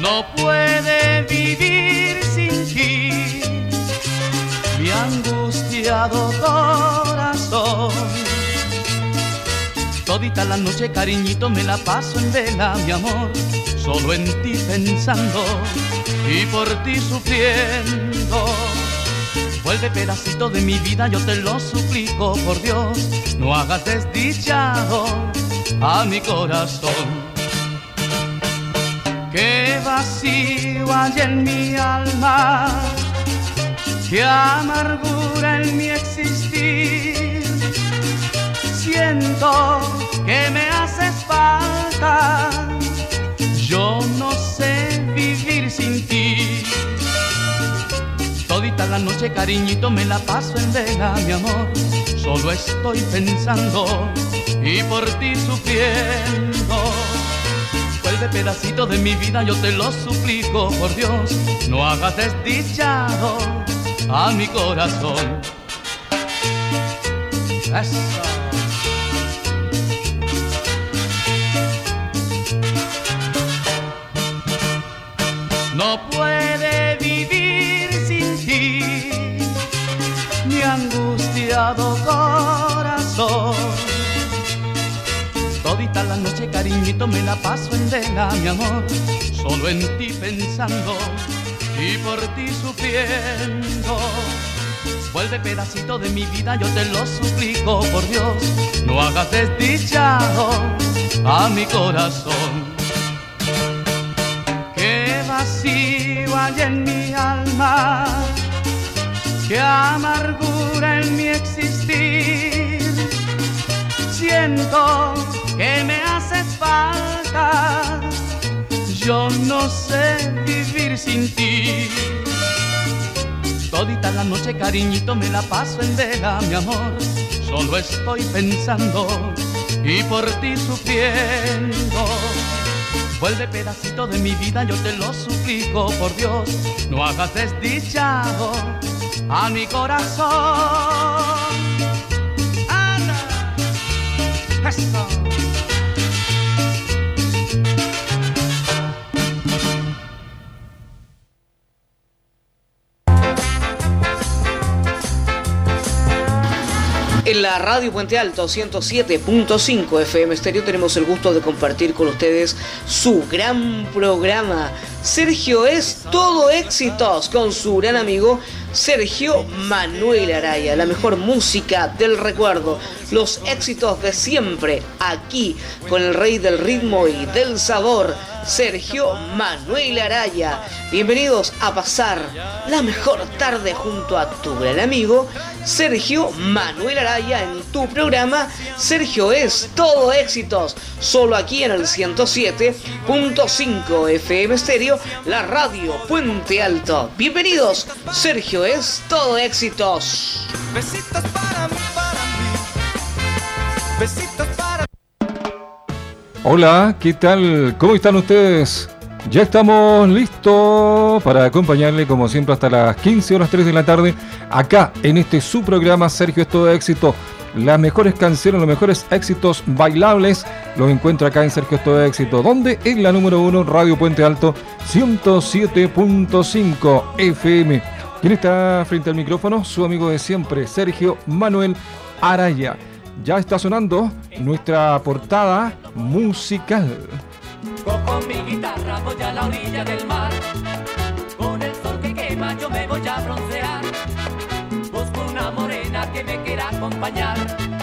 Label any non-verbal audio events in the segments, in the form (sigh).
No puede vivir sin ti, mi angustiado corazón. Todita la noche, cariñito, me la paso en vela, mi amor, solo en ti pensando y por ti sufriendo. Vuelve pedacito de mi vida, yo te lo suplico, por Dios, no hagas desdichado a mi corazón. Qué vacío hay en mi alma, qué amargura en mi existir. Siento que me haces falta, yo no sé La noche, cariñito, me la paso en vela, mi amor. Solo estoy pensando y por ti sufriendo. Vuelve pedacito de mi vida, yo te lo suplico, por Dios, no hagas desdichado a mi corazón. No puede vivir corazón. Todita la noche, cariñito, me la paso en vela, mi amor, solo en ti pensando y por ti sufriendo. Vuelve pedacito de mi vida, yo te lo suplico, por Dios, no hagas desdichado a mi corazón. Qué vacío hay en mi alma, qué amargura en mi existir. Siento que me haces falta, yo no sé vivir sin ti. Todita la noche, cariñito, me la paso en vela, mi amor. Solo estoy pensando y por ti sufriendo. Vuelve pedacito de mi vida, yo te lo suplico, por Dios, no hagas desdichado a mi corazón. Eso. En la radio Puente Alto 107.5 FM Estéreo tenemos el gusto de compartir con ustedes su gran programa. Sergio es todo éxitos con su gran amigo Sergio Manuel Araya, la mejor música del recuerdo, los éxitos de siempre, aquí con el rey del ritmo y del sabor, Sergio Manuel Araya. Bienvenidos a pasar la mejor tarde junto a tu gran amigo Sergio Manuel Araya en tu programa Sergio es todo éxitos, solo aquí en el 107.5 FM Estéreo, la radio Puente Alto. Bienvenidos, Sergio es todo éxitos. Besitos para mí, para mí. Besitos para Hola, ¿qué tal? ¿Cómo están ustedes? Ya estamos listos para acompañarle como siempre hasta las 15 horas 3 de la tarde acá en este su programa Sergio es todo éxito. Las mejores canciones, los mejores éxitos bailables los encuentra acá en Sergio es todo éxito. donde En la número 1 Radio Puente Alto 107.5 FM. ¿Quién está frente al micrófono? Su amigo de siempre, Sergio Manuel Araya. Ya está sonando nuestra portada musical. Con mi guitarra voy a la orilla del mar. Con el sol que quema yo me voy a broncear. Busco una morena que me quiera acompañar.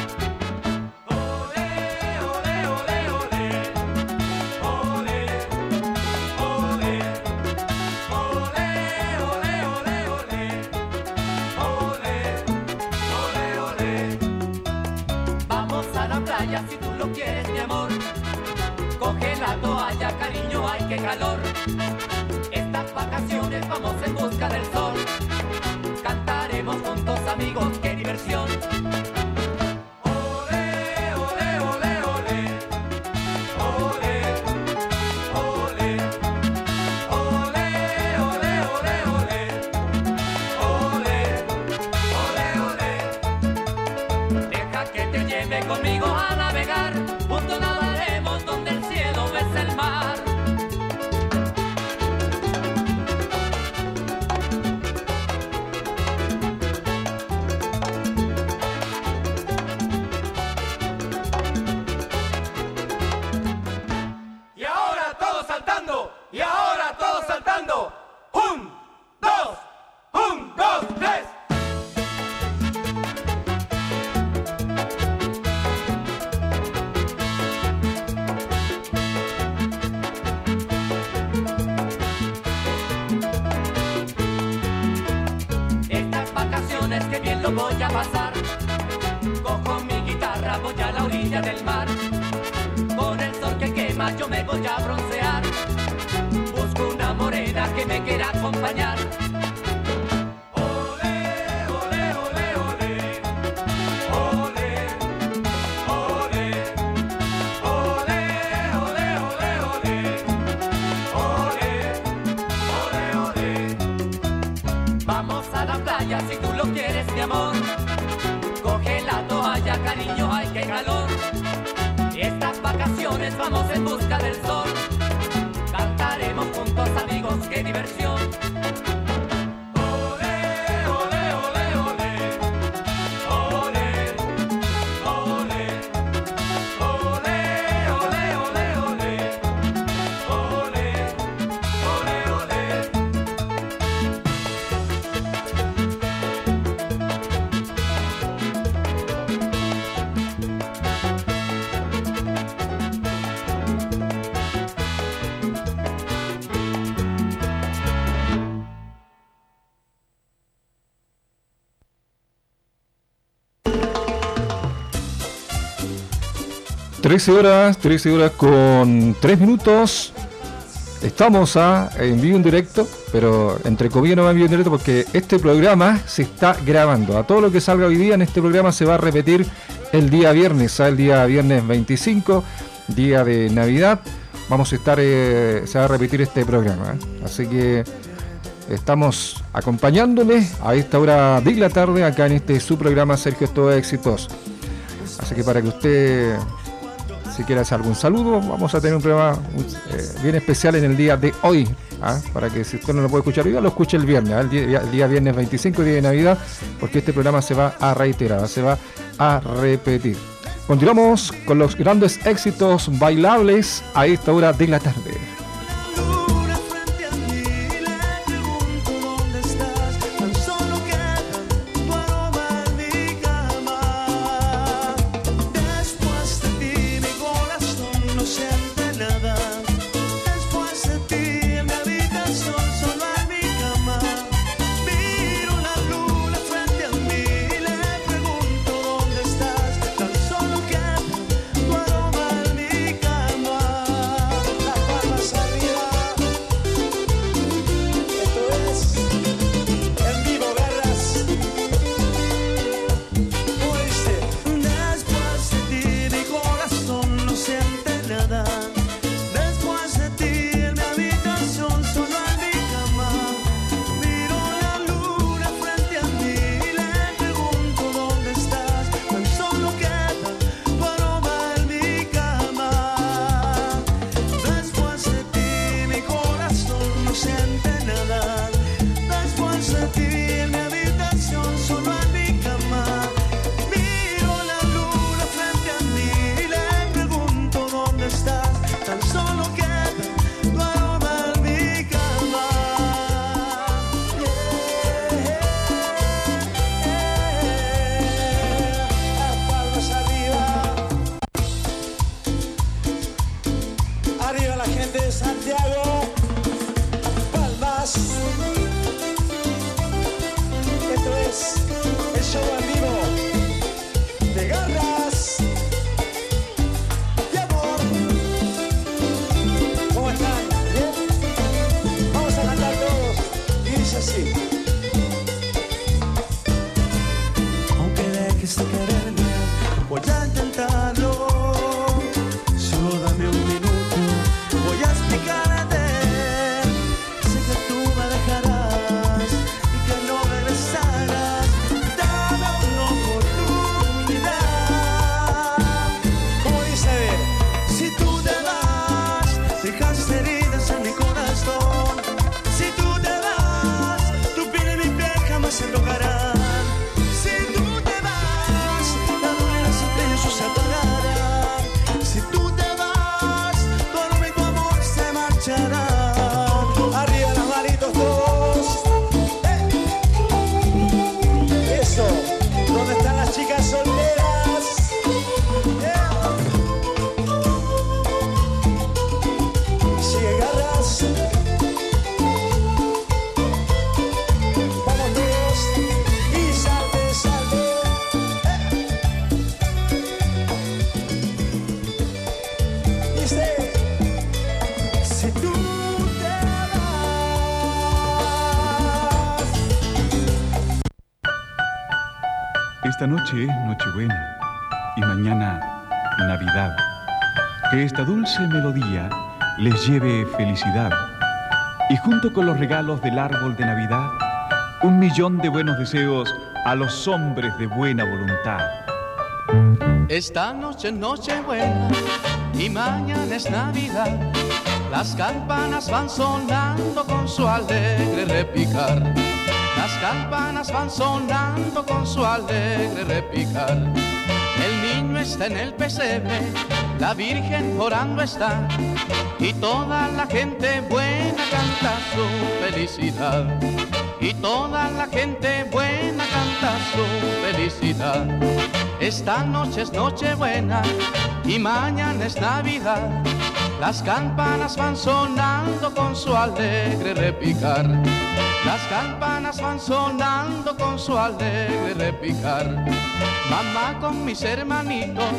Qué calor. 13 horas, 13 horas con 3 minutos. Estamos en vivo en directo, pero entre comillas no va en vivo en directo porque este programa se está grabando. A todo lo que salga hoy día en este programa se va a repetir el día viernes, ¿sabes? el día viernes 25, día de Navidad. Vamos a estar, eh, se va a repetir este programa. ¿eh? Así que estamos acompañándoles a esta hora de la tarde acá en este su programa Sergio Todo Éxitos. Así que para que usted si quiere hacer algún saludo, vamos a tener un programa eh, bien especial en el día de hoy. ¿ah? Para que si usted no lo puede escuchar hoy, lo escuche el viernes, ¿ah? el, día, el día viernes 25, día de Navidad, porque este programa se va a reiterar, se va a repetir. Continuamos con los grandes éxitos bailables a esta hora de la tarde. Lleve felicidad. Y junto con los regalos del árbol de Navidad, un millón de buenos deseos a los hombres de buena voluntad. Esta noche es Nochebuena y mañana es Navidad. Las campanas van sonando con su alegre repicar. Las campanas van sonando con su alegre repicar. El niño está en el pesebre, la Virgen orando está. Y toda la gente buena canta su felicidad. Y toda la gente buena canta su felicidad. Esta noche es Nochebuena y mañana es Navidad. Las campanas van sonando con su alegre repicar. Las campanas van sonando con su alegre repicar. Mamá con mis hermanitos,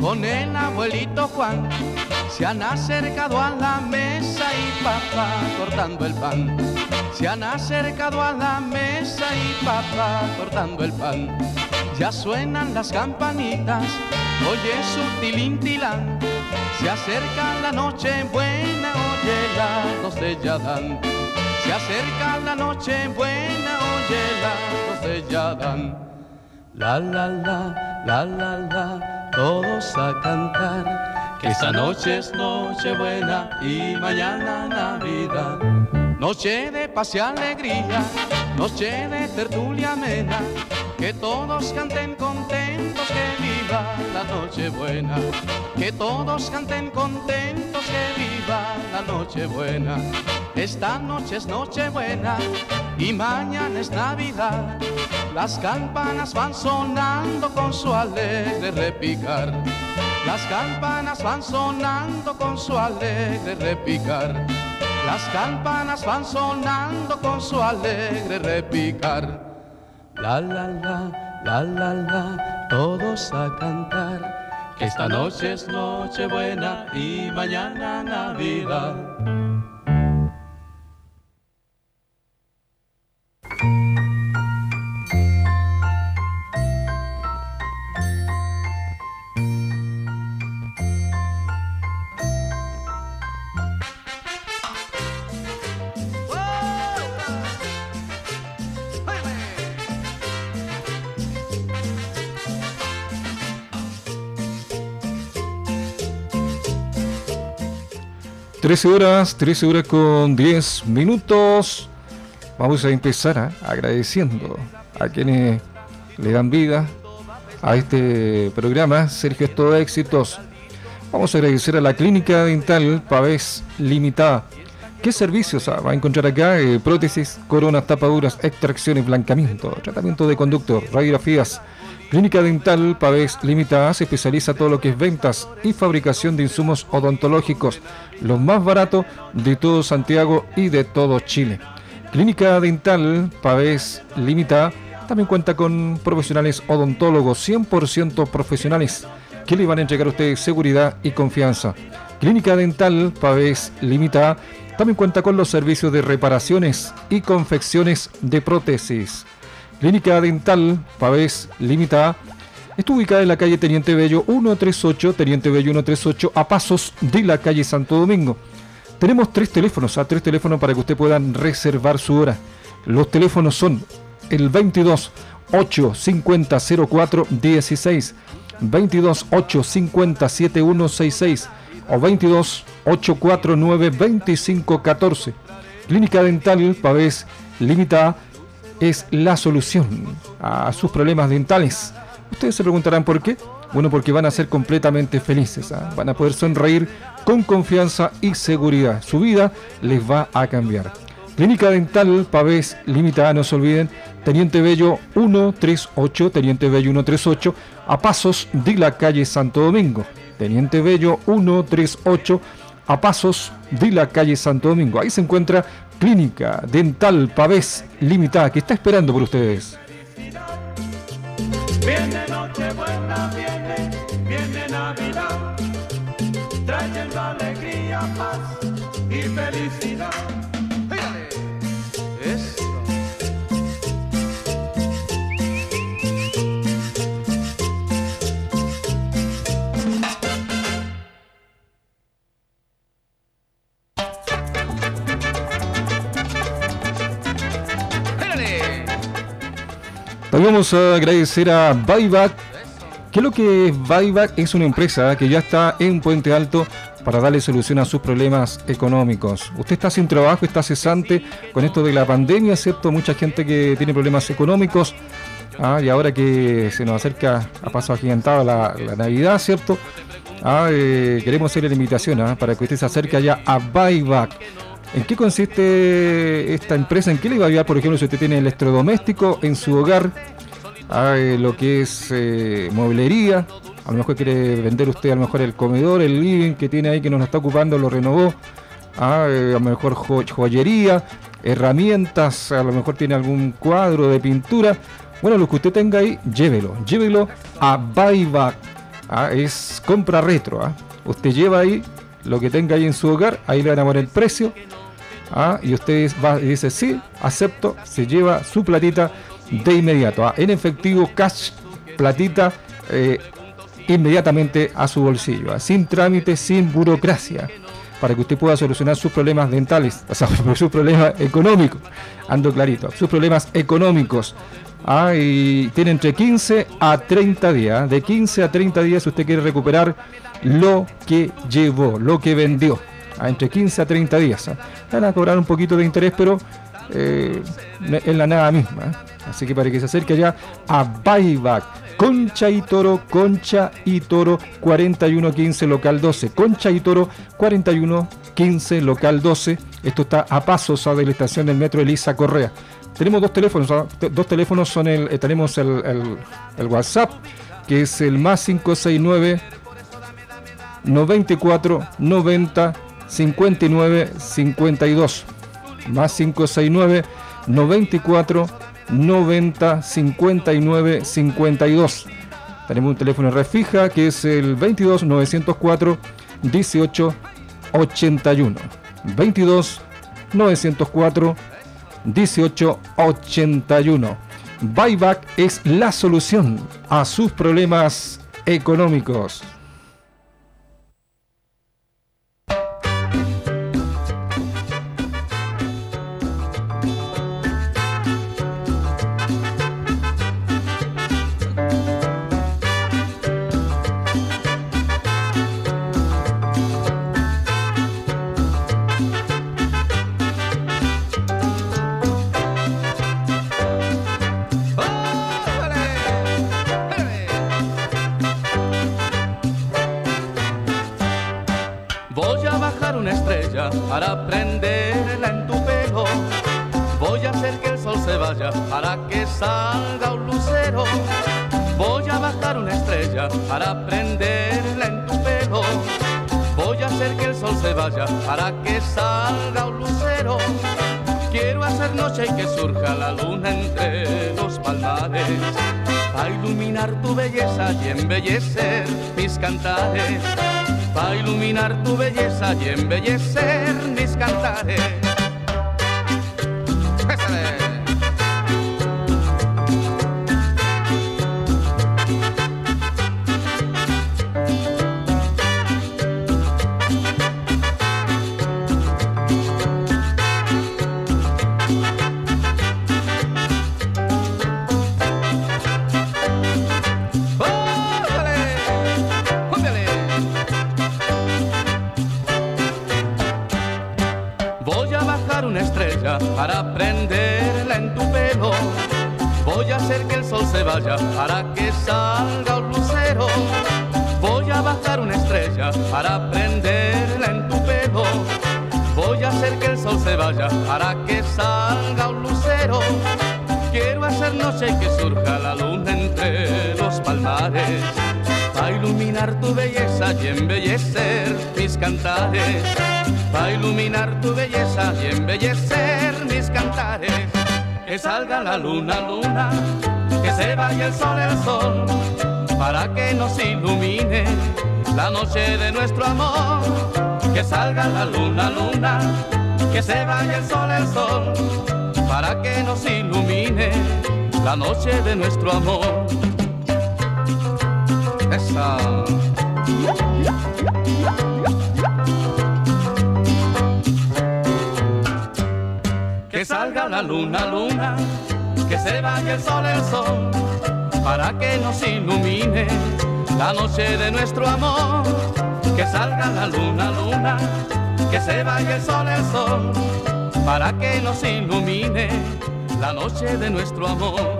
con el abuelito Juan, se han acercado a la mesa y papá cortando el pan. Se han acercado a la mesa y papá cortando el pan. Ya suenan las campanitas, oye su tilintilán. Se acerca la noche buena, oye las doce ya dan. Se acerca la noche buena, oye las. La la la, la la la, todos a cantar. Que esta noche es noche buena y mañana Navidad. Noche de paz y alegría, noche de tertulia amena. Que todos canten contentos, que viva la noche buena. Que todos canten contentos, que viva la noche buena. Esta noche es noche buena y mañana es Navidad. Las campanas van sonando con su alegre repicar. Las campanas van sonando con su alegre repicar. Las campanas van sonando con su alegre repicar. La la la, la la la, todos a cantar. Que esta noche es noche buena y mañana Navidad. Trece horas, 13 horas con 10 minutos. Vamos a empezar ¿ah? agradeciendo a quienes le dan vida a este programa. Sergio, es todo éxitos. Vamos a agradecer a la Clínica Dental Pavés Limitada. ¿Qué servicios ah, va a encontrar acá? Eh, prótesis, coronas, tapaduras, extracciones, blancamiento, tratamiento de conducto, radiografías. Clínica Dental Pavés Limitada se especializa en todo lo que es ventas y fabricación de insumos odontológicos, los más baratos de todo Santiago y de todo Chile. Clínica Dental Pavés Limitada también cuenta con profesionales odontólogos 100% profesionales que le van a entregar a ustedes seguridad y confianza. Clínica Dental Pavés Limitada también cuenta con los servicios de reparaciones y confecciones de prótesis. Clínica Dental Pavés Limitada está ubicada en la calle Teniente Bello 138, Teniente Bello 138, a pasos de la calle Santo Domingo. Tenemos tres teléfonos, a tres teléfonos para que usted pueda reservar su hora. Los teléfonos son el 22 850 04 16, 22 850 7166 o 22 849 2514. Clínica Dental Pavés Limitada es la solución a sus problemas dentales. Ustedes se preguntarán por qué. Bueno, porque van a ser completamente felices. ¿ah? Van a poder sonreír con confianza y seguridad. Su vida les va a cambiar. Clínica Dental Pavés Limitada, no se olviden. Teniente Bello 138, Teniente Bello 138, a pasos de la calle Santo Domingo. Teniente Bello 138, a pasos de la calle Santo Domingo. Ahí se encuentra Clínica Dental Pavés Limitada, que está esperando por ustedes. Y felicidad. Hoy vamos a agradecer a Buyback. ¿Qué es lo que es Buyback? Es una empresa que ya está en Puente Alto para darle solución a sus problemas económicos. Usted está sin trabajo, está cesante con esto de la pandemia, ¿cierto? Mucha gente que tiene problemas económicos. Ah, y ahora que se nos acerca a paso agigantado la, Navidad, ¿cierto? Ah, eh, queremos hacerle la invitación ah, para que usted se acerque allá a Buyback. ¿En qué consiste esta empresa? ¿En qué le va a ayudar, por ejemplo, si usted tiene electrodoméstico en su hogar? Eh, lo que es eh, mueblería. A lo mejor quiere vender usted a lo mejor el comedor, el living que tiene ahí que nos está ocupando, lo renovó. Eh, a lo mejor jo- joyería, herramientas, a lo mejor tiene algún cuadro de pintura. Bueno, lo que usted tenga ahí, llévelo. Llévelo a Buyback. Ah, es compra retro. ah. Usted lleva ahí lo que tenga ahí en su hogar, ahí le van a poner el precio. Ah, y usted va y dice sí, acepto, se lleva su platita de inmediato, ah, en efectivo, cash, platita, eh, inmediatamente a su bolsillo, ah, sin trámite, sin burocracia, para que usted pueda solucionar sus problemas dentales, o sea, (laughs) sus problemas económicos, ando clarito, sus problemas económicos. Ah, y tiene entre 15 a 30 días. De 15 a 30 días usted quiere recuperar lo que llevó, lo que vendió. Ah, entre 15 a 30 días. ah. Van a cobrar un poquito de interés, pero eh, es la nada misma. ¿eh? Así que para que se acerque allá a Buyback. Concha y Toro, Concha y Toro 4115 local 12. Concha y Toro 4115 local 12. Esto está a pasos ah, de la estación del metro Elisa Correa. Tenemos dos teléfonos, ah, dos teléfonos son el, eh, tenemos el, el- el WhatsApp, que es el más 569 94 90 59 52 más 569 94 90 59 52 tenemos un teléfono red fija que es el 22 904 18 81 22 904 1881 Buyback es la solución a sus problemas económicos. Para prenderla en tu pelo. Voy a hacer que el sol se vaya para que salga un lucero. Voy a bajar una estrella para prenderla en tu pelo. Voy a hacer que el sol se vaya para que salga un lucero. Quiero hacer noche y que surja la luna entre los palmares. A iluminar tu belleza y embellecer mis cantares. Pa' iluminar tu belleza y embellecer mis cantares. Para iluminar tu belleza y embellecer mis cantares. Que salga la luna, luna, que se vaya el sol, el sol, para que nos ilumine la noche de nuestro amor. Que salga la luna, luna, que se vaya el sol, el sol, para que nos ilumine la noche de nuestro amor. Esa. Luna, luna, que se vaya el sol, el sol, para que nos ilumine la noche de nuestro amor, que salga la luna, luna, que se vaya el sol, el sol, para que nos ilumine la noche de nuestro amor.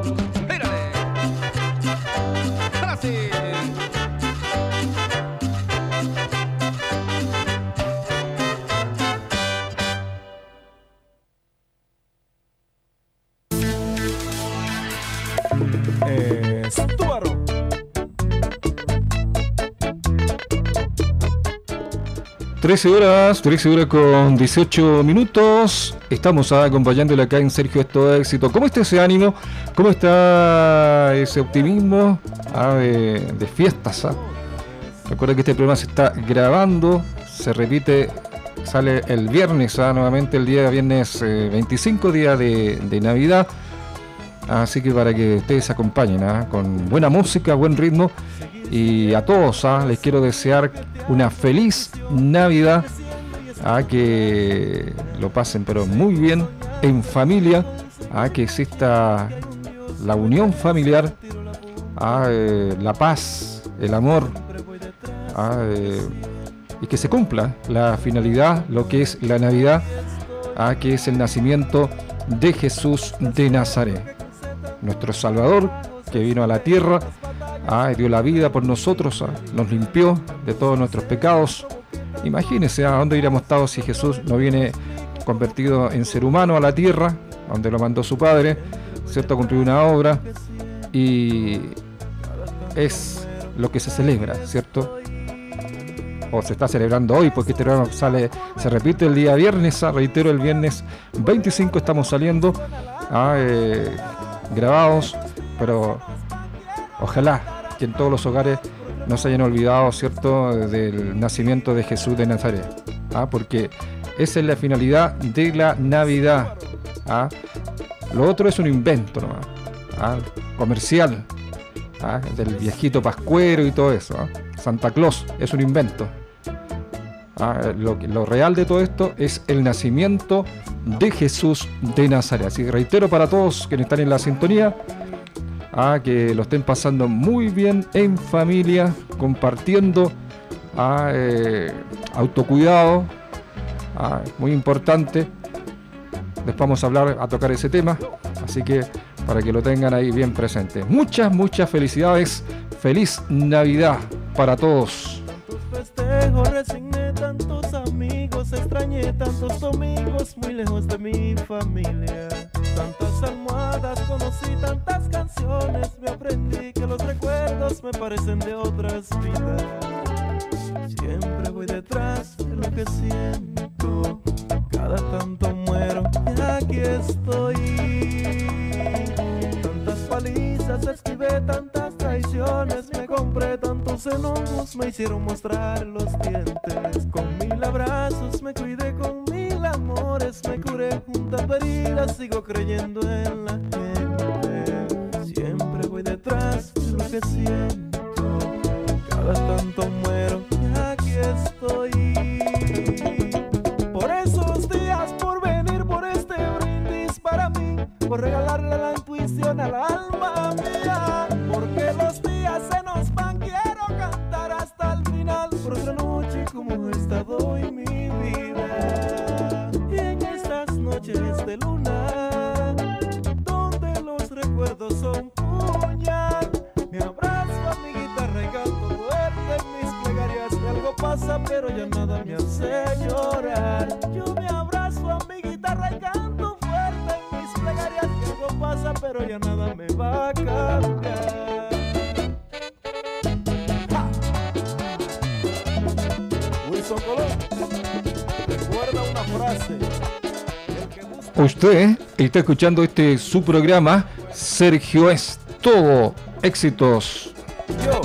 13 horas, 13 horas con 18 minutos. Estamos acompañándole acá en Sergio Esto Éxito. ¿Cómo está ese ánimo? ¿Cómo está ese optimismo ah, de, fiestas? ah? Recuerda que este programa se está grabando, se repite, sale el viernes, ah, nuevamente el día viernes eh, 25, día de, Navidad. Así que para que ustedes acompañen con buena música, buen ritmo. Y a todos ah, les quiero desear una feliz Navidad. ah, que lo pasen pero muy bien en familia. ah, que exista la unión familiar. ah, eh, la paz, el amor. eh, y que se cumpla la finalidad, lo que es la Navidad, ah, que es el nacimiento de Jesús de Nazaret nuestro Salvador, que vino a la tierra, ah, dio la vida por nosotros, ah, nos limpió de todos nuestros pecados. Imagínense a dónde hubiéramos estado si Jesús no viene convertido en ser humano a la tierra, donde lo mandó su Padre, ¿cierto? A cumplir una obra y es lo que se celebra, ¿cierto? O se está celebrando hoy, porque este programa sale, se repite el día viernes, ah, reitero, el viernes 25 estamos saliendo. ah, eh, grabados, pero ojalá que en todos los hogares no se hayan olvidado, ¿cierto?, del nacimiento de Jesús de Nazaret, ¿ah? porque esa es la finalidad de la Navidad. ¿ah? Lo otro es un invento nomás, ¿ah? comercial, ¿ah? del viejito pascuero y todo eso. ¿ah? Santa Claus es un invento. Ah, lo, lo real de todo esto es el nacimiento de Jesús de Nazaret. Así que reitero para todos quienes están en la sintonía, ah, que lo estén pasando muy bien en familia, compartiendo, ah, eh, autocuidado, muy importante. Después vamos a hablar, a tocar ese tema, así que para que lo tengan ahí bien presente. Muchas, muchas felicidades. Feliz Navidad para todos. Extrañé tantos domingos muy lejos de mi familia. Tantas almohadas, conocí tantas canciones, me aprendí que los recuerdos me parecen de otras vidas. Siempre voy detrás de lo que siento, cada tanto muero y aquí estoy. Palizas, esquivé tantas traiciones, me compré tantos enojos, me hicieron mostrar los dientes. Con mil abrazos me cuidé, con mil amores me curé, juntando heridas, sigo creyendo en la gente. Siempre voy detrás de lo que siento, cada tanto muero y aquí estoy. Por regalarle la intuición al alma mía. Porque los días se nos van, quiero cantar hasta el final. Por otra noche como esta doy mi vida. Y en estas noches de luna, donde los recuerdos son puñal, me abrazo a mi guitarra y canto fuerte en mis plegarias. Y algo pasa, pero ya nada me hace llorar. Yo pasa, pero ya nada me va a cambiar. Wilson Colón, recuerda una frase. Usted está escuchando este su programa Sergio es todo éxitos. yo,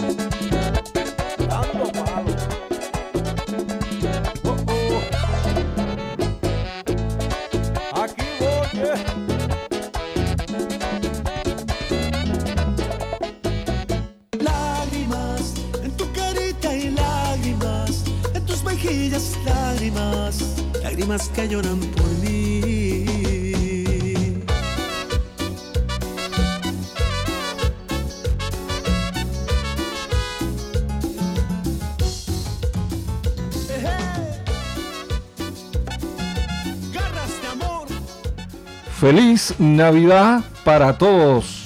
Feliz Navidad para todos.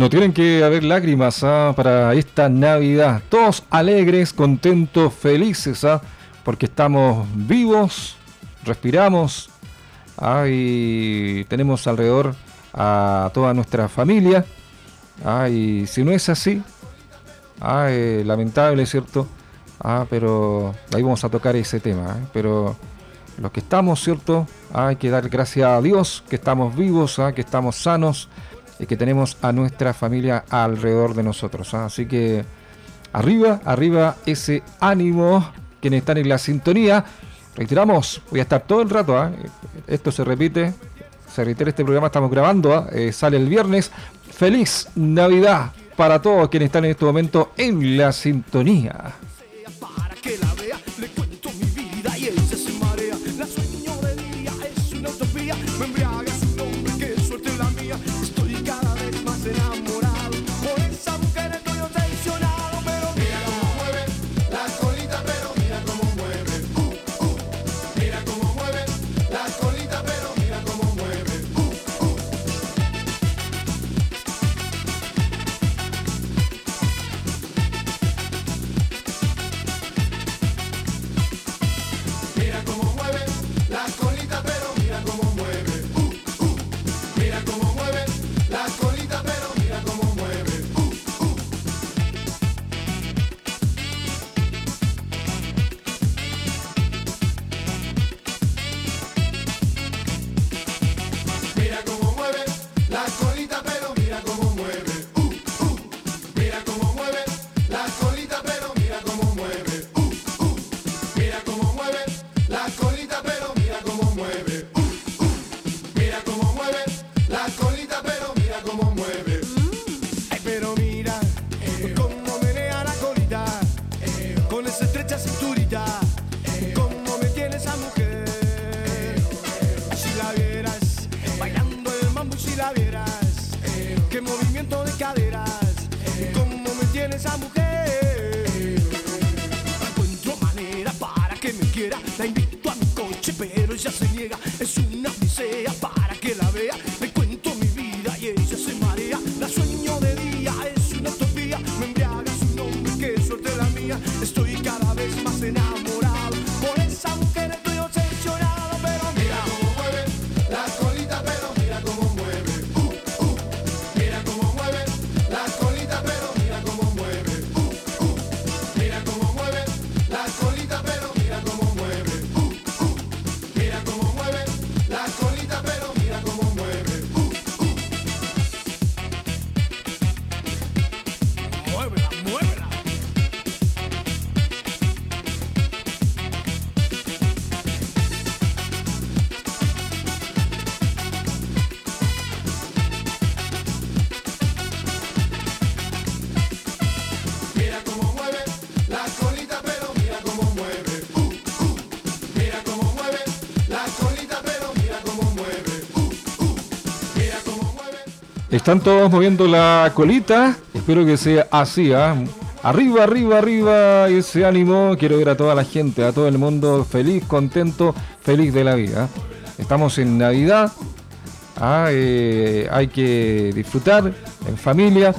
No tienen que haber lágrimas ¿ah? para esta Navidad. Todos alegres, contentos, felices, ¿ah? porque estamos vivos, respiramos ¿ah? y tenemos alrededor a toda nuestra familia. ¿ah? y si no es así, eh, lamentable, ¿cierto? pero ahí vamos a tocar ese tema. ¿eh? Pero los que estamos, ¿cierto? Hay que dar gracias a Dios que estamos vivos, que estamos sanos es que tenemos a nuestra familia alrededor de nosotros. ¿ah? Así que arriba, arriba ese ánimo, quienes están en la sintonía. Retiramos, voy a estar todo el rato, ¿ah? esto se repite, se reitera este programa, estamos grabando, ¿ah? eh, sale el viernes. Feliz Navidad para todos quienes están en este momento en la sintonía. Están todos moviendo la colita. Espero que sea así, ¿ah? Arriba, arriba, arriba. Ese ánimo. Quiero ver a toda la gente, a todo el mundo feliz, contento, feliz de la vida. Estamos en Navidad. Ah, eh, hay que disfrutar en familia.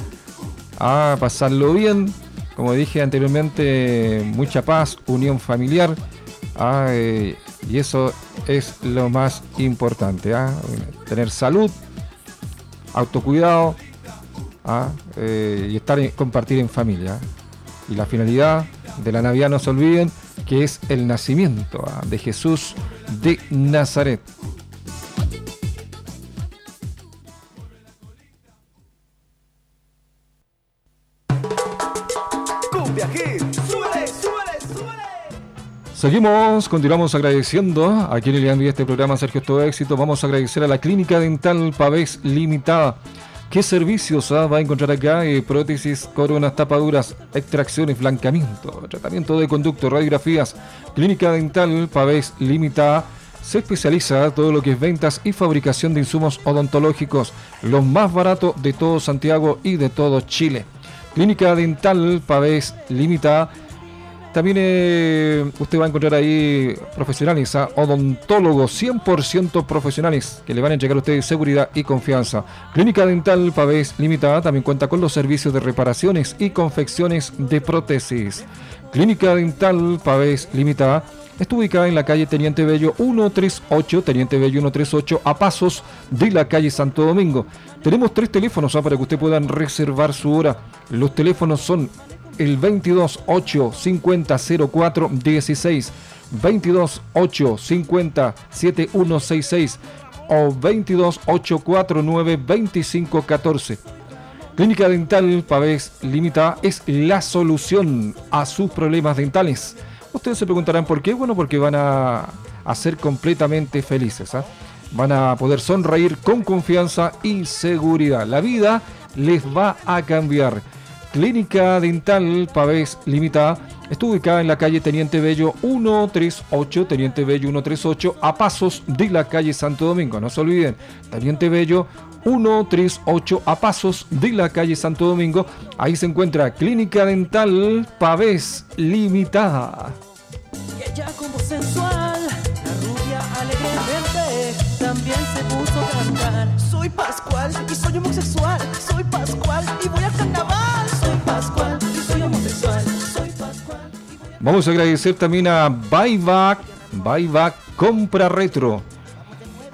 A pasarlo bien. Como dije anteriormente, mucha paz, unión familiar. Ah, eh, y eso es lo más importante. ah, Tener salud, autocuidado ah, eh, y estar en- compartir en familia. Y la finalidad de la Navidad, no se olviden, que es el nacimiento ah, de Jesús de Nazaret. Seguimos, continuamos agradeciendo a quienes le han este programa Sergio Todo Éxito. Vamos a agradecer a la Clínica Dental Pavés Limitada. ¿Qué servicios ah, va a encontrar acá? Eh, prótesis, coronas, tapaduras, extracciones, blancamiento, tratamiento de conducto, radiografías. Clínica Dental Pavés Limitada se especializa en todo lo que es ventas y fabricación de insumos odontológicos, los más baratos de todo Santiago y de todo Chile. Clínica Dental Pavés Limitada también eh, usted va a encontrar ahí profesionales, ¿ah? odontólogos 100% profesionales que le van a entregar a usted seguridad y confianza. Clínica Dental Pavés Limitada también cuenta con los servicios de reparaciones y confecciones de prótesis. Clínica Dental Pavés Limitada está ubicada en la calle Teniente Bello 138, Teniente Bello 138, a pasos de la calle Santo Domingo. Tenemos tres teléfonos ¿ah? para que usted puedan reservar su hora. Los teléfonos son el 22 8 50 04 16 22 8 50 7166 o 22 849 25 14 Clínica Dental Pavés Limitada es la solución a sus problemas dentales. Ustedes se preguntarán por qué. Bueno, porque van a, a ser completamente felices. ¿ah? Van a poder sonreír con confianza y seguridad. La vida les va a cambiar. Clínica Dental Pavés Limitada está ubicada en la calle Teniente Bello 138, Teniente Bello 138, a pasos de la calle Santo Domingo. No se olviden, Teniente Bello 138, a pasos de la calle Santo Domingo. Ahí se encuentra Clínica Dental Pavés Limitada. Soy Pascual y soy homosexual. Soy Pascual Vamos a agradecer también a Buyback, Buyback Compra Retro.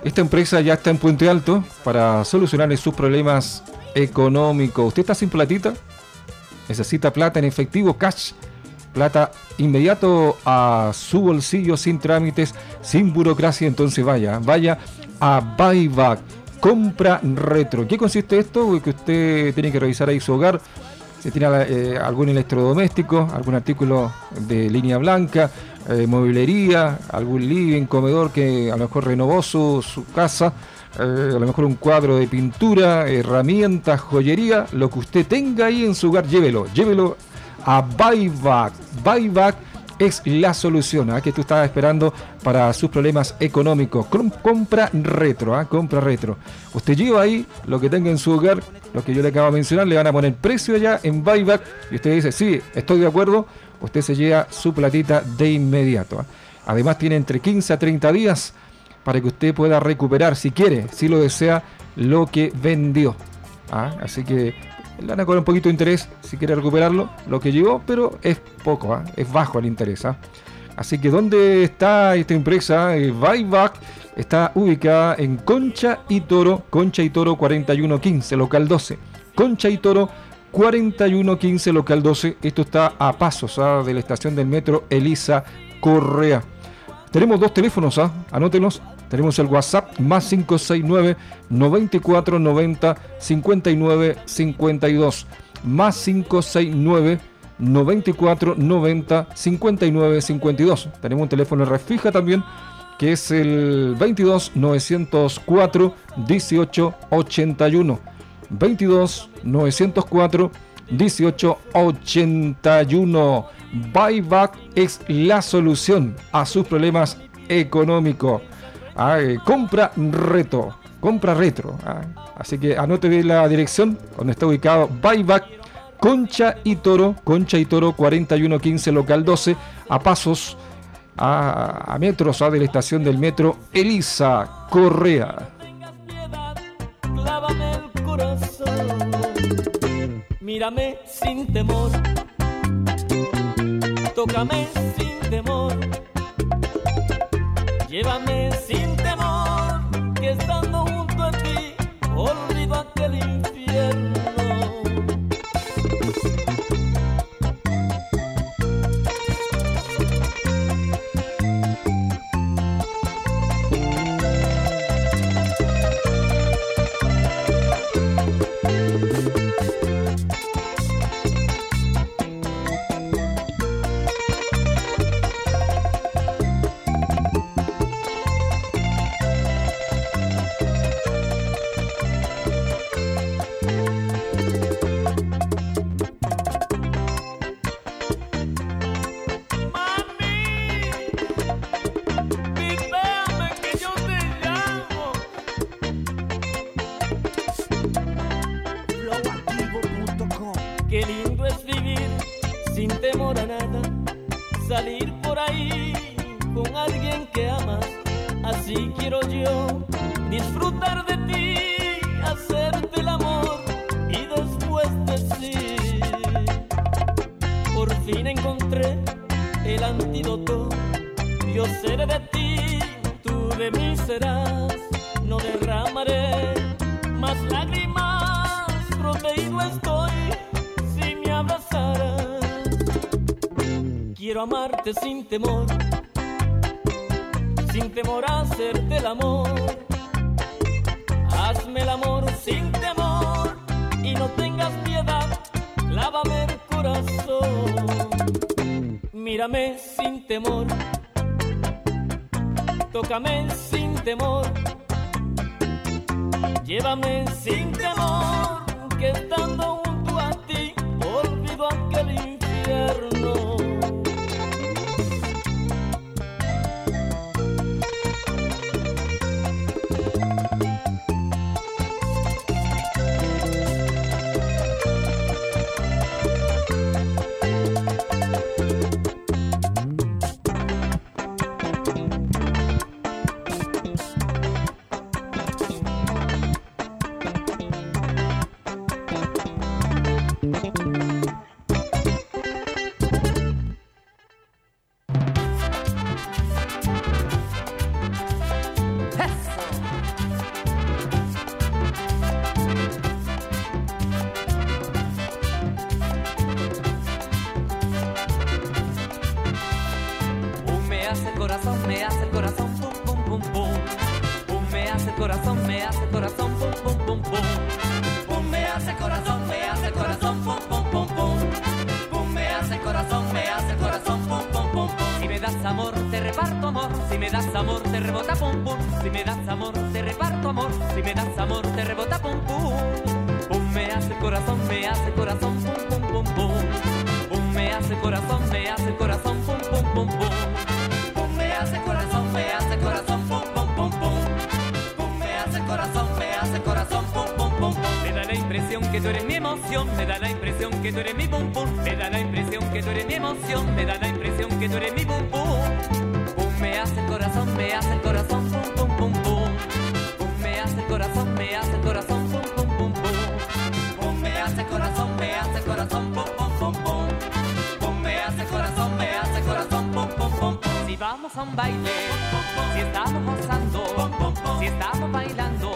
Esta empresa ya está en Puente Alto para solucionarle sus problemas económicos. ¿Usted está sin platita? Necesita plata en efectivo, cash. Plata inmediato a su bolsillo, sin trámites, sin burocracia. Entonces vaya, vaya a Buyback. Compra retro. ¿Qué consiste esto? Que usted tiene que revisar ahí su hogar. Si tiene eh, algún electrodoméstico, algún artículo de línea blanca, eh, mobilería, algún living, comedor que a lo mejor renovó su, su casa, eh, a lo mejor un cuadro de pintura, herramientas, joyería, lo que usted tenga ahí en su hogar, llévelo, llévelo a Buyback. Buyback es la solución ¿ah? que tú estabas esperando para sus problemas económicos. Compra retro, ¿ah? compra retro. Usted lleva ahí lo que tenga en su hogar, lo que yo le acabo de mencionar, le van a poner precio ya en buyback y usted dice, sí, estoy de acuerdo, usted se lleva su platita de inmediato. ¿ah? Además tiene entre 15 a 30 días para que usted pueda recuperar, si quiere, si lo desea, lo que vendió. ¿ah? Así que le van a un poquito de interés si quiere recuperarlo, lo que llegó, pero es poco, ¿ah? es bajo el interés. ¿ah? Así que, ¿dónde está esta empresa? Eh, Buyback está ubicada en Concha y Toro, Concha y Toro 4115, local 12. Concha y Toro 4115, local 12. Esto está a pasos ¿ah? de la estación del metro Elisa Correa. Tenemos dos teléfonos, anótenos tenemos el WhatsApp más 569 9490 5952 más 569 94 90 59 52. Tenemos un teléfono refija también que es el 22 904 18 81. 22 904 18 81. Buyback es la solución a sus problemas económicos. Ah, eh, compra Reto. Compra Retro. Ah. Así que anote bien la dirección donde está ubicado Buyback Concha y Toro. Concha y Toro 4115 local 12. A pasos, a, metros a de la estación del metro Elisa Correa. Mírame sin temor, tócame sin temor, llévame sin temor. baile. Si estamos gozando, si estamos bailando,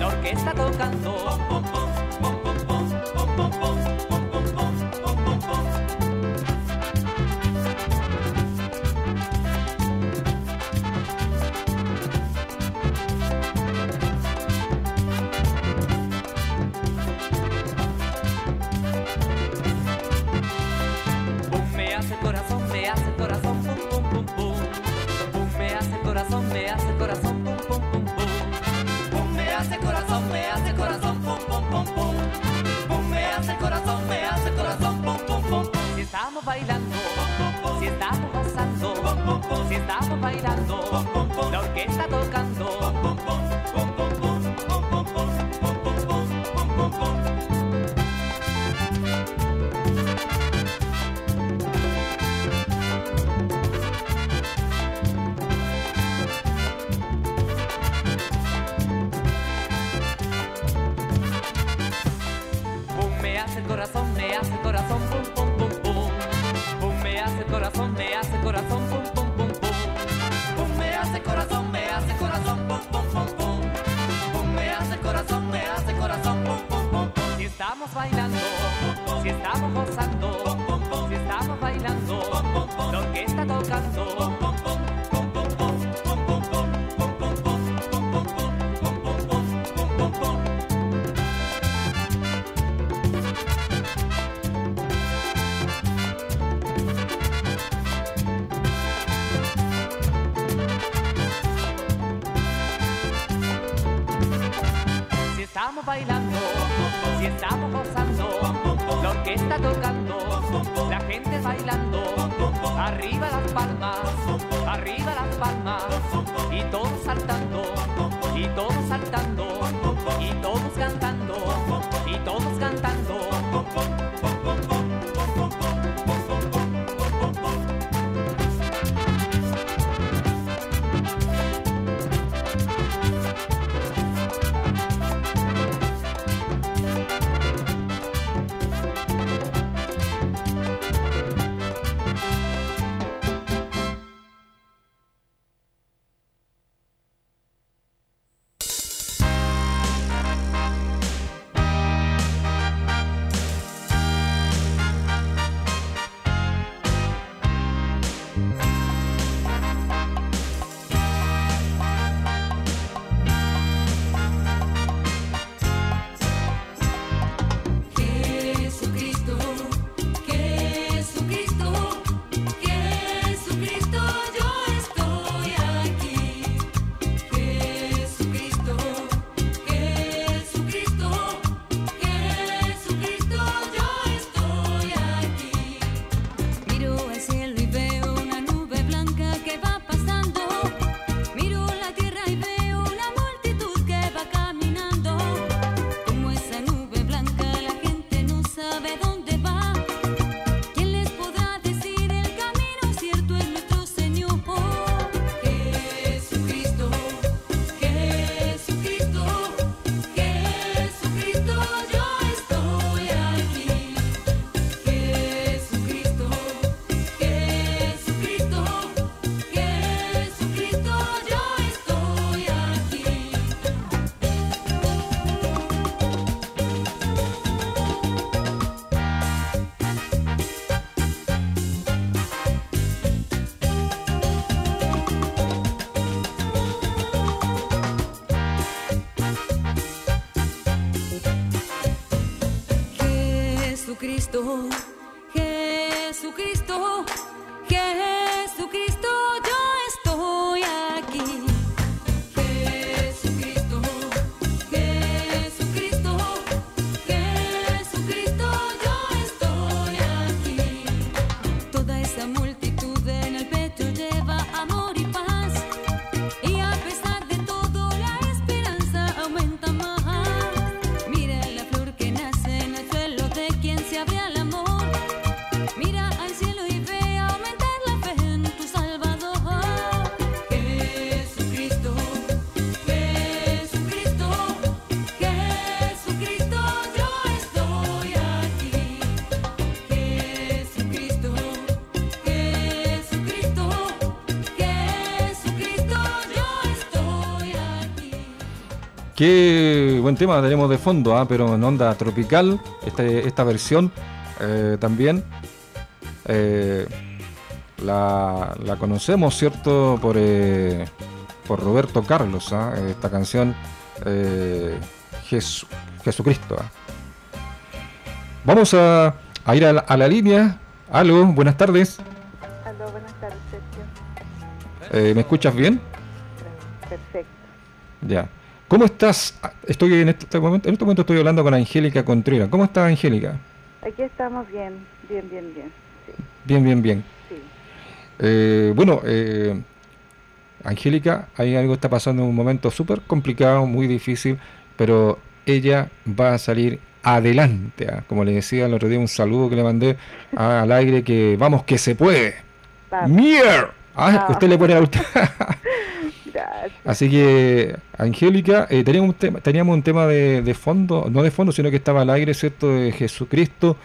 la orquesta tocando. estamos pasando, si estamos bailando, la orquesta tocando. 多。Qué buen tema tenemos de fondo, ah, pero en onda tropical, este- esta versión eh, también. eh, la, la conocemos, ¿cierto? Por, eh, por Roberto Carlos, ah, esta canción Jesu- Jesucristo. ah. Vamos a, a ir a la, a la línea. Aló, buenas tardes. Aló, buenas tardes, Sergio. ¿Me escuchas bien? Perfecto. Ya. ¿Cómo estás? Estoy en este momento, en este momento estoy hablando con Angélica Contreras. ¿Cómo estás, Angélica? Aquí estamos bien, bien, bien, bien. Sí, Bien, bien, bien. sí. Eh, bueno, eh, Angélica, hay algo está pasando en un momento súper complicado, muy difícil, pero ella va a salir adelante. ah. Como le decía el otro día, un saludo que le mandé al aire, que vamos, que se puede. Vamos. ¡Mier! Ah, usted le pone la. (laughs) Así que, Angélica, eh, teníamos, un tema, teníamos un tema de, de fondo, no de fondo, sino que estaba al aire, ¿cierto? De Jesucristo.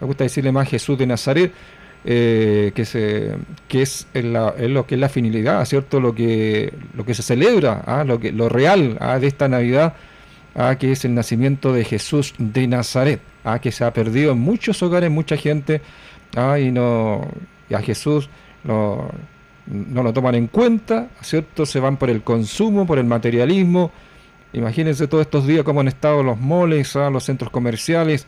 Me gusta decirle más Jesús de Nazaret, eh, que, es, lo que es la finalidad, ¿cierto? Lo que, lo que se celebra, ¿ah? lo, real ¿ah? de esta Navidad, ¿ah? que es el nacimiento de Jesús de Nazaret, que se ha perdido en muchos hogares, mucha gente, y, no, a Jesús lo- no lo toman en cuenta, ¿cierto? Se van por el consumo, por el materialismo. Imagínense todos estos días cómo han estado los moles, ¿ah? los centros comerciales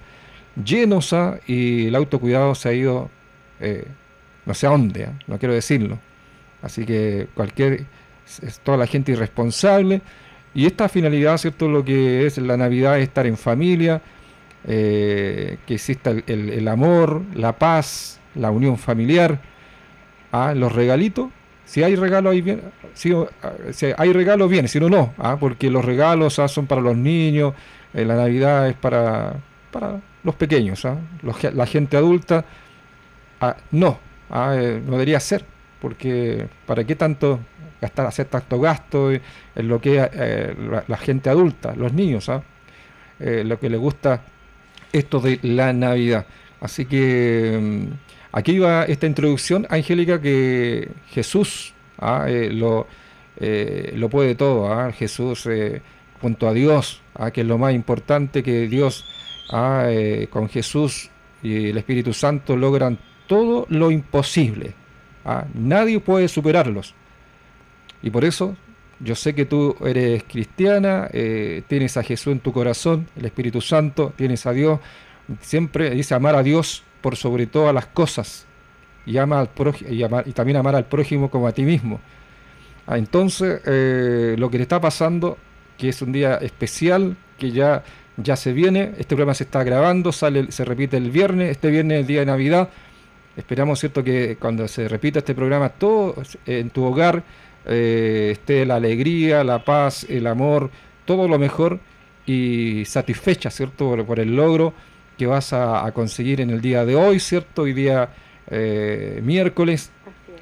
llenos ¿ah? y el autocuidado se ha ido eh, no sé a dónde, ¿ah? no quiero decirlo. Así que cualquier, es- toda la gente irresponsable. Y esta finalidad, ¿cierto? Lo que es la Navidad es estar en familia, eh, que exista el amor, la paz, la unión familiar. Ah, los regalitos, si hay regalos ahí bien, si, ah, si hay si no no, ah, porque los regalos ah, son para los niños, eh, la Navidad es para, para los pequeños, la gente adulta, no, eh, no debería ser, porque para qué tanto gastar, hacer tanto gasto en lo que eh, la, la gente adulta, los niños, lo que les gusta esto de la Navidad. Así que mm, aquí va esta introducción, Angélica, que Jesús ah, eh, lo, eh, lo puede todo. ah, Jesús eh, junto a Dios, ah, que es lo más importante, que Dios con Jesús y el Espíritu Santo logran todo lo imposible. nadie puede superarlos. Y por eso yo sé que tú eres cristiana, tienes a Jesús en tu corazón, el Espíritu Santo, tienes a Dios. Siempre dice amar a Dios por sobre todas las cosas y, ama al prój- y, también amar al prójimo como a ti mismo. Ah, entonces, eh, lo que le está pasando, que es un día especial, que ya, ya se viene, este programa se está grabando, sale, se repite el viernes, este viernes es el día de Navidad. Esperamos, ¿cierto?, que cuando se repita este programa, todo en tu hogar eh, esté la alegría, la paz, el amor, todo lo mejor y satisfecha, ¿cierto?, por el logro que vas a, a conseguir en el día de hoy, ¿cierto?, hoy día eh, miércoles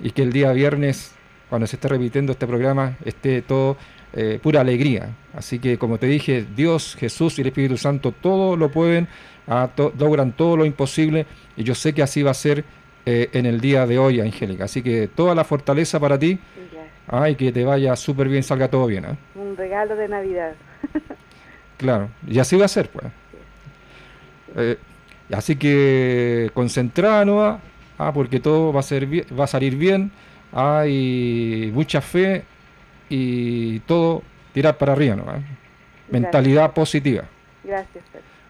y que el día viernes, cuando se esté repitiendo este programa, esté todo eh, pura alegría. Así que, como te dije, Dios, Jesús y el Espíritu Santo todo lo pueden, to- logran todo lo imposible y yo sé que así va a ser eh, en el día de hoy, Angélica. Así que toda la fortaleza para ti ah, y que te vaya súper bien, salga todo bien. ah. Un regalo de Navidad. (laughs) Claro, y así va a ser, pues. Eh, así que concentrada, Noa, ah, porque todo va a, ser bien- va a salir bien. Hay mucha fe y todo tirar para arriba, ¿no? ah. Mentalidad positiva. Gracias.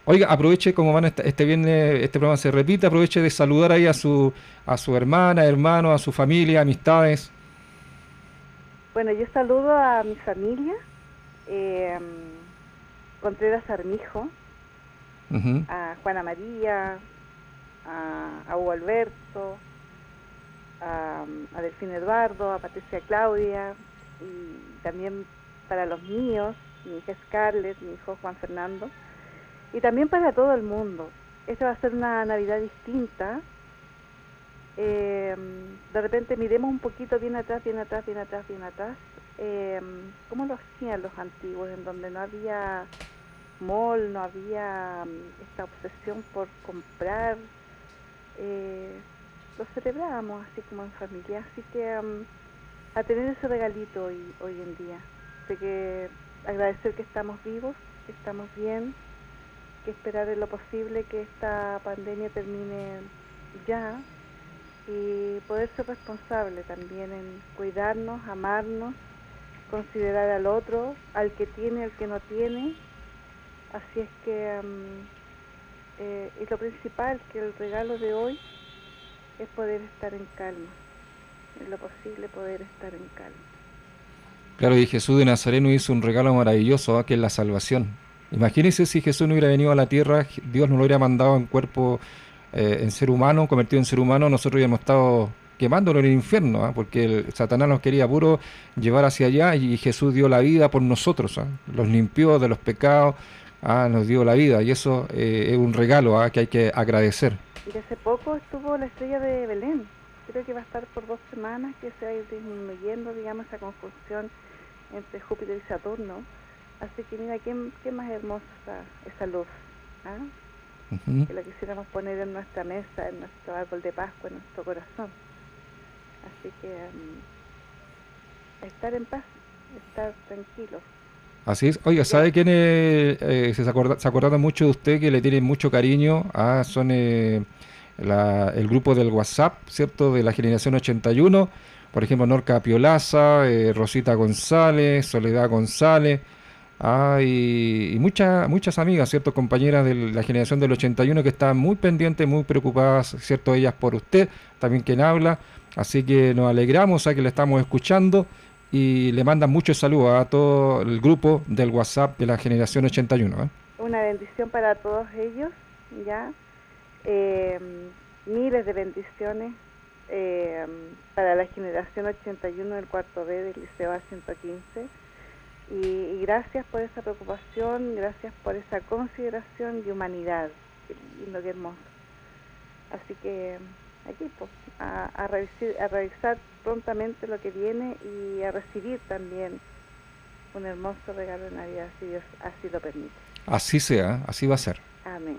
Oiga, aproveche, como van este, este viernes, este programa se repite, aproveche de saludar ahí a su, a su hermana, hermano, a su familia, amistades. Bueno, yo saludo a mi familia, eh, Contreras Armijo, A Juana María, a, a Hugo Alberto, a, a Delfín Eduardo, a Patricia Claudia, y también para los míos, mi hija Scarlett, mi hijo Juan Fernando, y también para todo el mundo. Esta va a ser una Navidad distinta. Eh, de repente miremos un poquito bien atrás, bien atrás, bien atrás, bien atrás. Eh, ¿Cómo lo hacían los antiguos? En donde no había mall, no había mm, esta obsesión por comprar. Eh, lo celebrábamos así como en familia. Así que mm, a tener ese regalito hoy, hoy en día. De que agradecer que estamos vivos, que estamos bien, que esperar en lo posible que esta pandemia termine ya y poder ser responsable también en cuidarnos, amarnos, considerar al otro, al que tiene, al que no tiene. Así es que y lo principal, que el regalo de hoy es poder estar en calma, en lo posible poder estar en calma. Claro, y Jesús de Nazareno hizo un regalo maravilloso, ¿ah? que es la salvación. Imagínense si Jesús no hubiera venido a la tierra, Dios no lo hubiera mandado en cuerpo, eh, en ser humano, convertido en ser humano, nosotros hubiéramos estado quemándolo en el infierno, ¿ah? porque el Satanás nos quería puro llevar hacia allá y Jesús dio la vida por nosotros, ¿ah? los limpió de los pecados, ¿ah? nos dio la vida y eso eh, es un regalo ¿ah? que hay que agradecer. Y hace poco estuvo la estrella de Belén. Creo que va a estar por dos semanas, que se va a ir disminuyendo, digamos, esa conjunción entre Júpiter y Saturno. Así que mira, qué, qué más hermosa esa luz. ¿ah? Ujú. Que la quisiéramos poner en nuestra mesa, en nuestro árbol de Pascua, en nuestro corazón. Así que mm, estar en paz, estar tranquilos. Así es. Oiga, ¿sabe quién eh, se, acorda- se acordaron mucho de usted, que le tienen mucho cariño? Ah, son eh, la- el grupo del WhatsApp, ¿cierto? De la generación 81. Por ejemplo, Norca Piolaza, eh, Rosita González, Soledad González. Ah, y, y muchas muchas amigas, ¿cierto? Compañeras de la generación del 81 que están muy pendientes, muy preocupadas, ¿cierto? Ellas por usted, también quien habla. Así que nos alegramos a que le estamos escuchando y le mandan muchos saludos a todo el grupo del WhatsApp de la generación 81. ¿eh? Una bendición para todos ellos, ¿ya? Eh, miles de bendiciones eh, para la generación 81 del cuarto B del Liceo A115. Y, y gracias por esa preocupación, gracias por esa consideración y humanidad. Qué lindo, qué hermoso. Así que aquí, pues, a, a, revisar, a revisar prontamente lo que viene y a recibir también un hermoso regalo de Navidad, si Dios así lo permite. Así sea, así va a ser. Amén.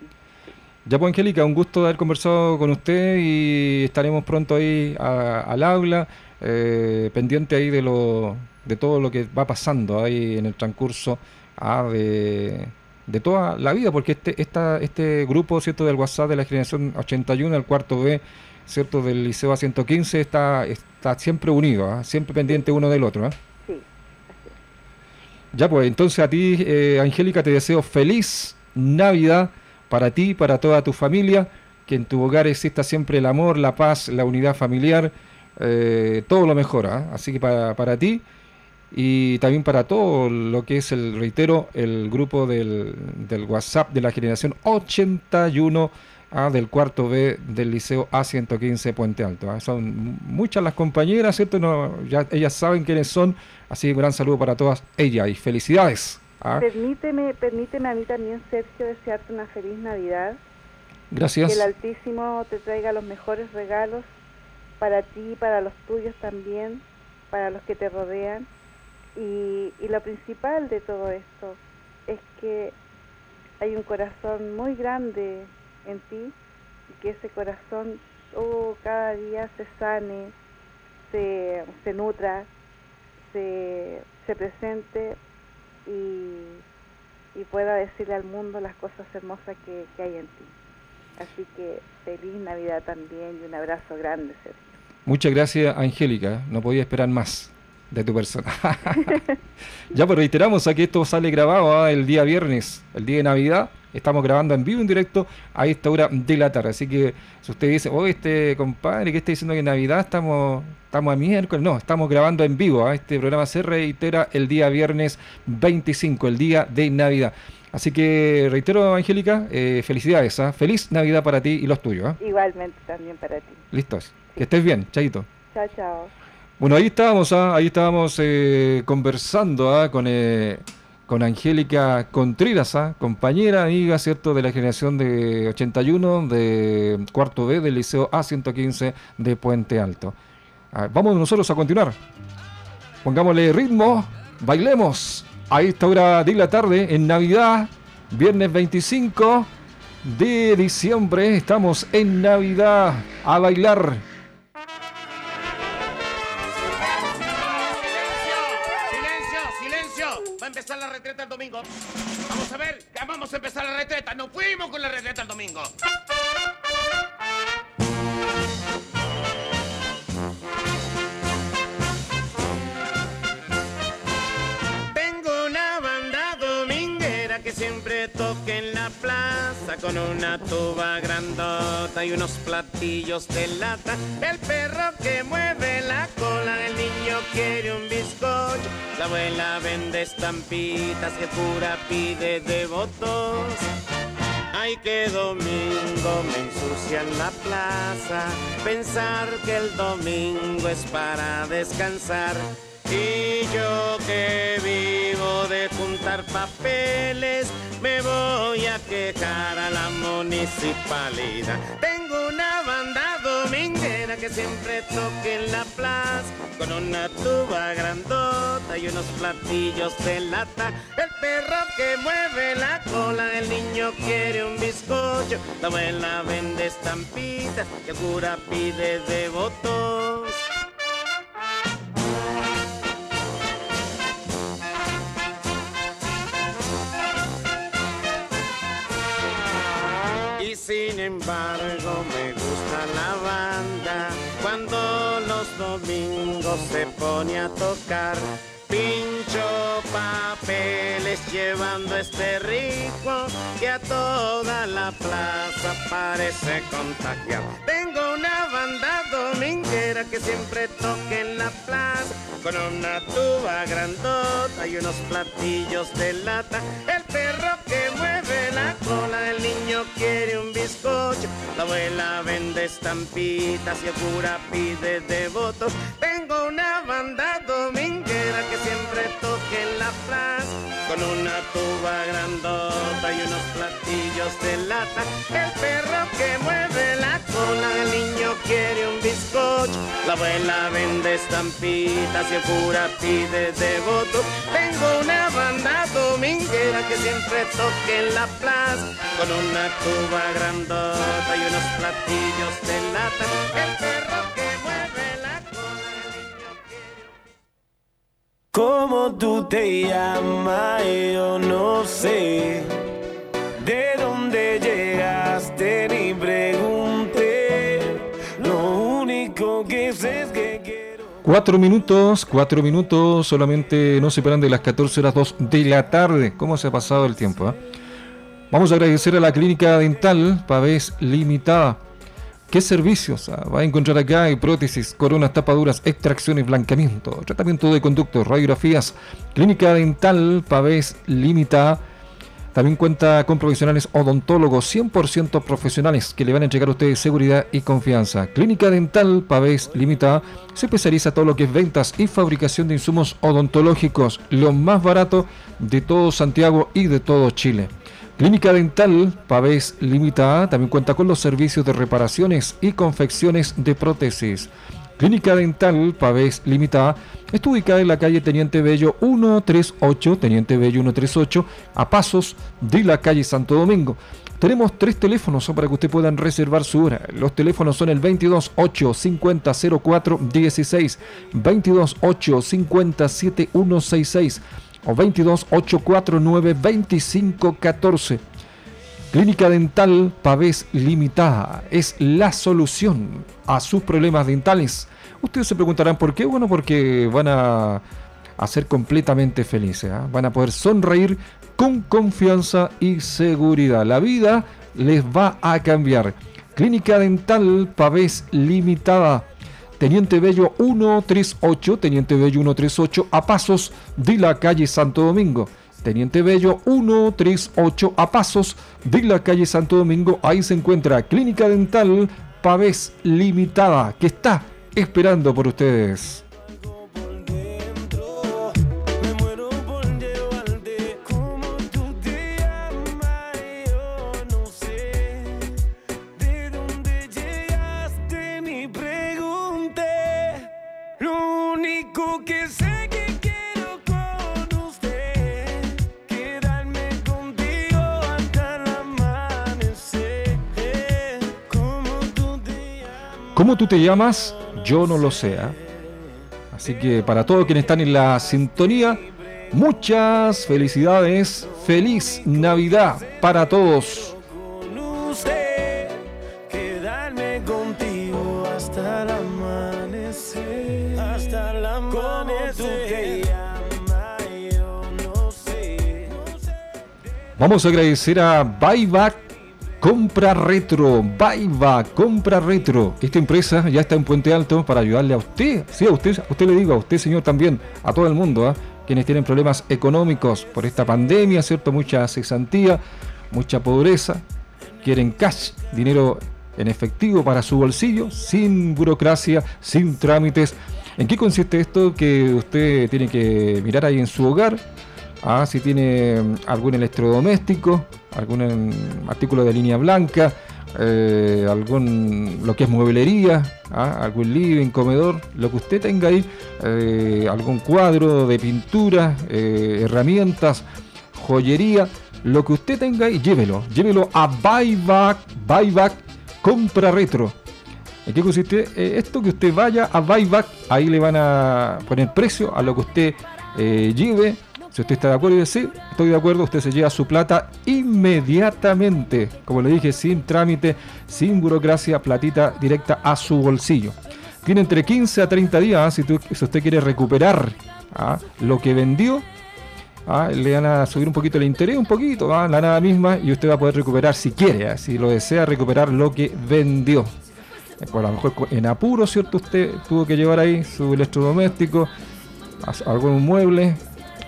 Ya pues, Angélica, un gusto de haber conversado con usted y estaremos pronto ahí a- al aula, eh, pendiente ahí de lo de todo lo que va pasando ahí en el transcurso ah, de, de toda la vida, porque este esta, este grupo cierto del WhatsApp de la generación 81, el cuarto B, cierto del Liceo A115, está, está siempre unido, ah, siempre pendiente uno del otro. ah. Sí, así es. Ya pues, entonces a ti, eh, Angélica, te deseo feliz Navidad para ti, para toda tu familia, que en tu hogar exista siempre el amor, la paz, la unidad familiar, eh, todo lo mejor. ¿ah? Así que para, para ti y también para todo lo que es el, reitero, el grupo del, del WhatsApp de la generación 81 ah, del cuarto B del Liceo A115 Puente Alto. ah. Son muchas las compañeras, ¿cierto? No, ya ellas saben quiénes son, así que un gran saludo para todas ellas y felicidades. ah. Permíteme, permíteme a mí también, Sergio, desearte una feliz Navidad. Que Gracias. el Altísimo te traiga los mejores regalos para ti, para los tuyos también, para los que te rodean. Y, y lo principal de todo esto es que hay un corazón muy grande en ti y que ese corazón oh, cada día se sane, se, se nutra, se, se presente y, y pueda decirle al mundo las cosas hermosas que, que hay en ti. Así que feliz Navidad también y un abrazo grande, Sergio. Muchas gracias, Angélica. No podía esperar más de tu persona. (laughs) ya, pues reiteramos aquí esto sale grabado ah, el día viernes, el día de Navidad. Estamos grabando en vivo, en directo, a esta hora de la tarde. Así que si usted dice, oye, este compadre, que está diciendo que en Navidad estamos, estamos a miércoles? No, estamos grabando en vivo. ah. Este programa se reitera el día viernes 25, el día de Navidad. Así que reitero, Angélica, eh, felicidades. ah. Feliz Navidad para ti y los tuyos. ah. Igualmente también para ti. Listos. Que estés bien, Chaito. Chao, chao. Bueno, ahí estábamos, ah, ahí estábamos eh, conversando con, eh, con Angélica Contreras, ah, compañera, amiga, ¿cierto?, de la generación de 81, de cuarto B del Liceo A115 de Puente Alto. Ah, vamos nosotros a continuar. Pongámosle ritmo, bailemos a esta hora de la tarde, en Navidad, viernes 25 de diciembre, estamos en Navidad a bailar. Grandota y unos platillos de lata. El perro que mueve la cola, el niño quiere un bizcocho. La abuela vende estampitas que pura pide devotos. Ay, que domingo me ensucian la plaza. Pensar que el domingo es para descansar. Y yo que vivo de papeles, me voy a quejar a la municipalidad. Tengo una banda dominguera que siempre toca en la plaza, con una tuba grandota y unos platillos de lata. El perro que mueve la cola, el niño quiere un bizcocho, la abuela vende estampitas y el cura pide devotos. Y sin embargo me gusta la banda cuando los domingos se pone a tocar. Pincho papeles llevando este ritmo que a toda la plaza parece contagiar. Tengo una banda dominguera que siempre toca en la plaza con una tuba grandota y unos platillos de lata. El perro que mueve la cola, el niño quiere un bizcocho. La abuela vende estampitas y el cura pide devotos. Tengo una banda dominguera que siempre toca en la plaza con una tuba grandota y unos platillos de lata. El perro que mueve la cola, el niño quiere un bizcocho. La abuela vende estampitas y el cura pide devoto. Tengo una banda dominguera que siempre toca en la plaza con una tuba grandota y unos platillos de lata. El perro ¿Cómo tú te llamas? Yo no sé. ¿De dónde llegaste? Ni pregunté. Lo único que sé es que quiero. Cuatro minutos, cuatro minutos, solamente no separan de las 14 horas 2 de la tarde. ¿Cómo se ha pasado el tiempo? ah? Vamos a agradecer a la clínica dental Pavés Limitada. ¿Qué servicios ah, va a encontrar acá? Hay prótesis, coronas, tapaduras, extracciones, blancamiento, tratamiento de conductos, radiografías. Clínica dental Pavés Limitada. También cuenta con profesionales odontólogos 100% profesionales que le van a entregar a ustedes seguridad y confianza. Clínica Dental Pavés Limitada se especializa en todo lo que es ventas y fabricación de insumos odontológicos, lo más barato de todo Santiago y de todo Chile. Clínica Dental Pavés Limitada también cuenta con los servicios de reparaciones y confecciones de prótesis. Clínica Dental Pavés Limitada está ubicada en la calle Teniente Bello 138, Teniente Bello 138, a pasos de la calle Santo Domingo. Tenemos tres teléfonos para que usted puedan reservar su hora. Los teléfonos son el 22 8 50 04 16, 22 8 50 7166 o 22 849 25 14. Clínica Dental Pavés Limitada es la solución a sus problemas dentales. Ustedes se preguntarán por qué. Bueno, porque van a, a ser completamente felices. ¿ah? Van a poder sonreír con confianza y seguridad. La vida les va a cambiar. Clínica Dental Pavés Limitada. Teniente Bello 138, Teniente Bello 138, a pasos de la calle Santo Domingo. Teniente Bello 138, a pasos de la calle Santo Domingo. Ahí se encuentra Clínica Dental Pavés Limitada, que está esperando por ustedes. ¿Cómo tú te llamas? Yo no lo sé. ¿ah? Así que para todos quienes están en la sintonía, Muchas felicidades, feliz Navidad para todos. Vamos a agradecer a Buyback Compra Retro. Buyback Compra Retro. Esta empresa ya está en Puente Alto para ayudarle a usted. Sí, a usted, a usted le digo, a usted señor también, a todo el mundo, ¿ah? quienes tienen problemas económicos por esta pandemia, ¿cierto? Mucha cesantía, mucha pobreza. Quieren cash, dinero en efectivo para su bolsillo, sin burocracia, sin trámites. ¿En qué consiste esto que usted tiene que mirar ahí en su hogar? Ah, si tiene mm, algún electrodoméstico, algún mm, artículo de línea blanca, eh, algún lo que es mueblería, ah, algún living, comedor, lo que usted tenga ahí, eh, algún cuadro de pintura, eh, herramientas, joyería, lo que usted tenga ahí, llévelo, llévelo a Buyback, Buyback Compra Retro. ¿En qué consiste esto? Que usted vaya a Buyback, ahí le van a poner precio a lo que usted lleve. Si usted está de acuerdo y dice, sí, estoy de acuerdo, usted se lleva su plata inmediatamente. Como le dije, sin trámite, sin burocracia, platita directa a su bolsillo. Tiene entre 15 a 30 días, ¿ah? si, usted quiere recuperar ¿ah? lo que vendió, ¿ah? le van a subir un poquito el interés, un poquito, ¿ah? la nada misma, y usted va a poder recuperar si quiere, si lo desea, recuperar lo que vendió. Eh, Por lo mejor en apuro, ¿cierto? Usted tuvo que llevar ahí su electrodoméstico, algún mueble,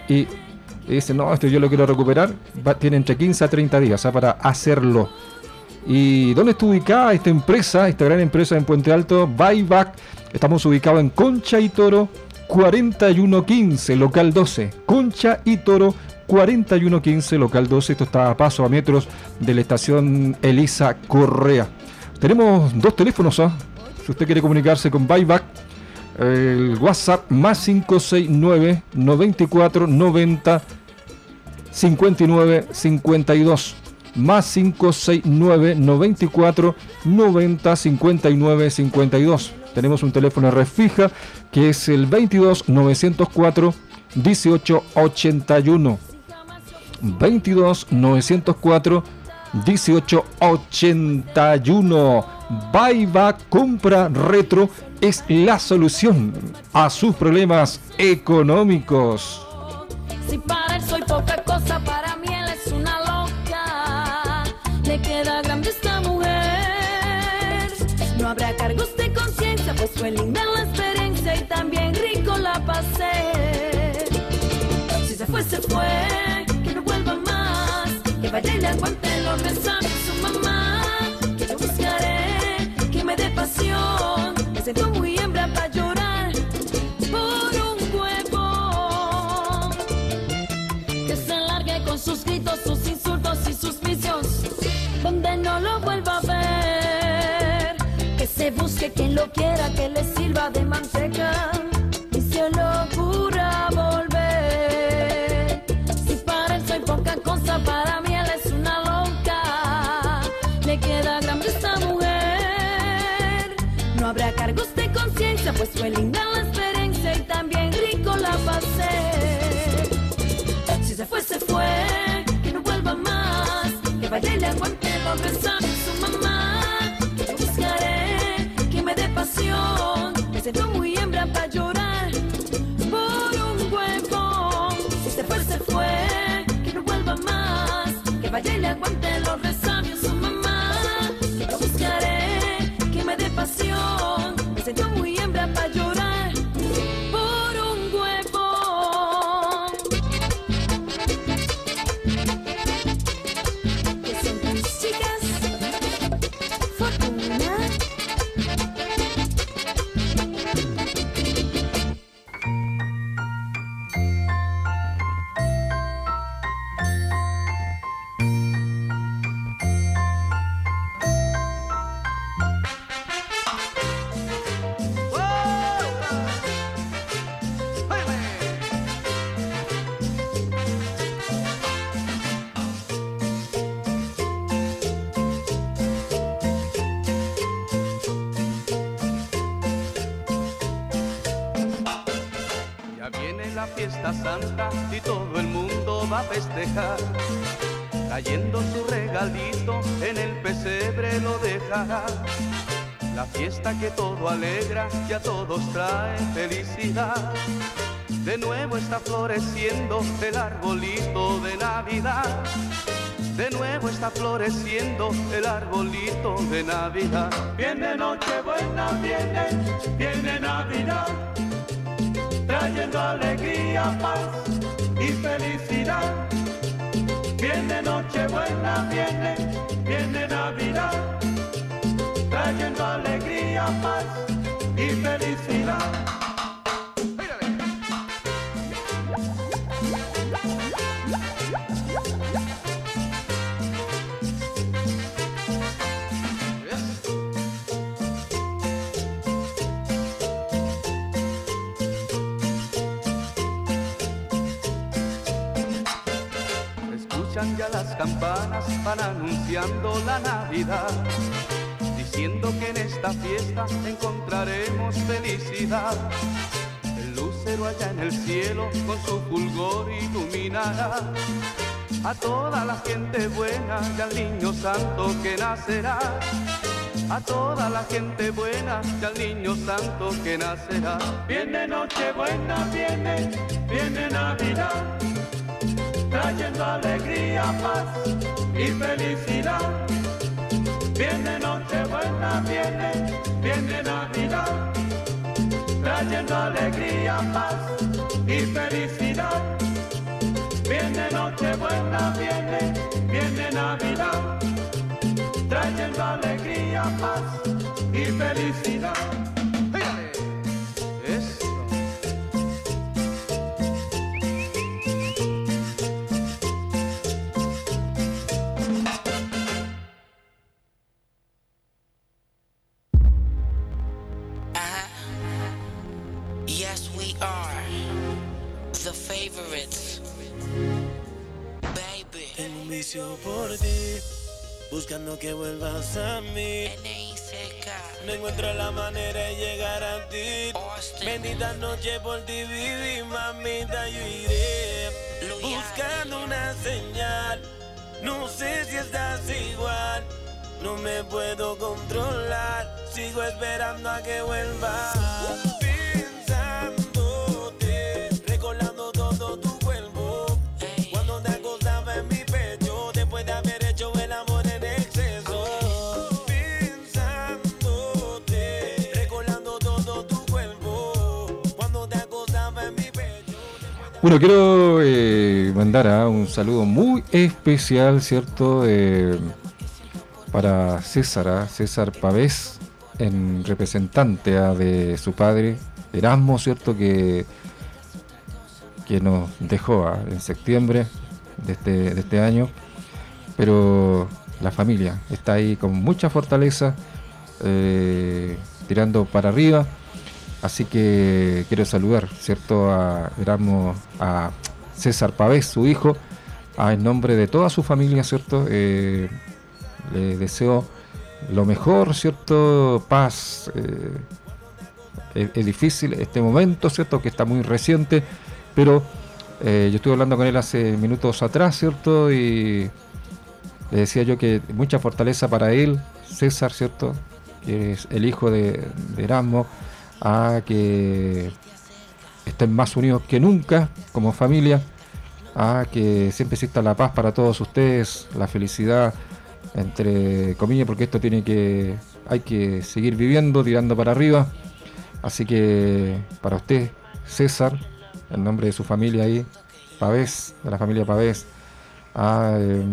y dice, no, esto yo lo quiero recuperar, tiene entre 15 a 30 días para hacerlo. ¿Y dónde está ubicada esta empresa, esta gran empresa en Puente Alto? Buyback. Estamos ubicados en Concha y Toro 4115, local 12. Concha y Toro 4115, local 12. Esto está a paso a metros de la estación Elisa Correa. Tenemos dos teléfonos, ¿ah? Si usted quiere comunicarse con Buyback, el WhatsApp más 569 94 90 59 52 más 569 94 90 59 52 tenemos un teléfono red fija que es el 22 904 18 81 22 904 18 81 Buyback Compra Retro es la solución a sus problemas económicos. Si para él soy poca cosa, para mí él es una loca. Le queda grande esta mujer. No habrá cargos de conciencia, pues fue linda la experiencia y también rico la pasé. Si se fue, se fue, vaya y le aguante los mensajes de su mamá. Que yo buscaré, que me dé pasión. Me siento muy hembra para llorar por un huevo que se largue con sus gritos, sus insultos y sus vicios, donde no lo vuelva a ver. Que se busque quien lo quiera, que le sirva de manteca fue linda la experiencia y también rico la pasé. Si se fue, se fue, que no vuelva más. Que vaya y le aguante de su mamá. Que yo buscaré, que me dé pasión. Me siento muy hembra para llorar por un huevo. Si se fue, se fue, que no vuelva más. Que vaya y le aguante alegra y a todos trae felicidad. De nuevo está floreciendo el arbolito de Navidad. De nuevo está floreciendo el arbolito de Navidad. Viene Nochebuena, viene, viene Navidad, trayendo alegría, paz y felicidad. Viene Nochebuena, viene, viene Navidad, trayendo alegría, paz y felicidad. Escuchan ya las campanas, van anunciando la Navidad, diciendo que en esta fiesta encontraremos felicidad. El lucero allá en el cielo con su fulgor iluminará a toda la gente buena y al niño santo que nacerá. A toda la gente buena y al niño santo que nacerá. Viene Nochebuena, viene, viene Navidad, trayendo alegría, paz y felicidad. Viene Nochebuena, viene, viene Navidad, trayendo alegría, paz y felicidad. Viene Nochebuena, viene, viene Navidad, trayendo alegría, paz y felicidad. Buscando que vuelvas a mí. No encuentro la manera de llegar a ti. Bendita noche por ti viví, mamita, yo iré. Buscando una señal, no sé si estás igual. No me puedo controlar, sigo esperando a que vuelvas. Bueno, quiero eh, mandar a un saludo muy especial, ¿cierto? Eh, para César, ¿ah? César Pavés, en representante ¿ah? de su padre, Erasmo, ¿cierto? Que, que nos dejó ¿ah? en septiembre de este, de este año. Pero la familia está ahí con mucha fortaleza, eh, tirando para arriba. Así que quiero saludar, ¿cierto? A Erasmo, a César Pavés, su hijo, a, en nombre de toda su familia, ¿cierto? Eh, le deseo lo mejor, ¿cierto? Paz. eh, es, difícil este momento, ¿cierto? Que está muy reciente, pero eh, yo estuve hablando con él hace minutos atrás, ¿cierto? Y le decía yo que mucha fortaleza para él, César, ¿cierto? Que es el hijo de Erasmo, a que estén más unidos que nunca como familia, a que siempre exista la paz para todos ustedes, la felicidad, entre comillas, porque esto tiene que, hay que seguir viviendo, tirando para arriba. Así que para usted, César, en nombre de su familia ahí, Pavés, de la familia Pavés, ah, eh,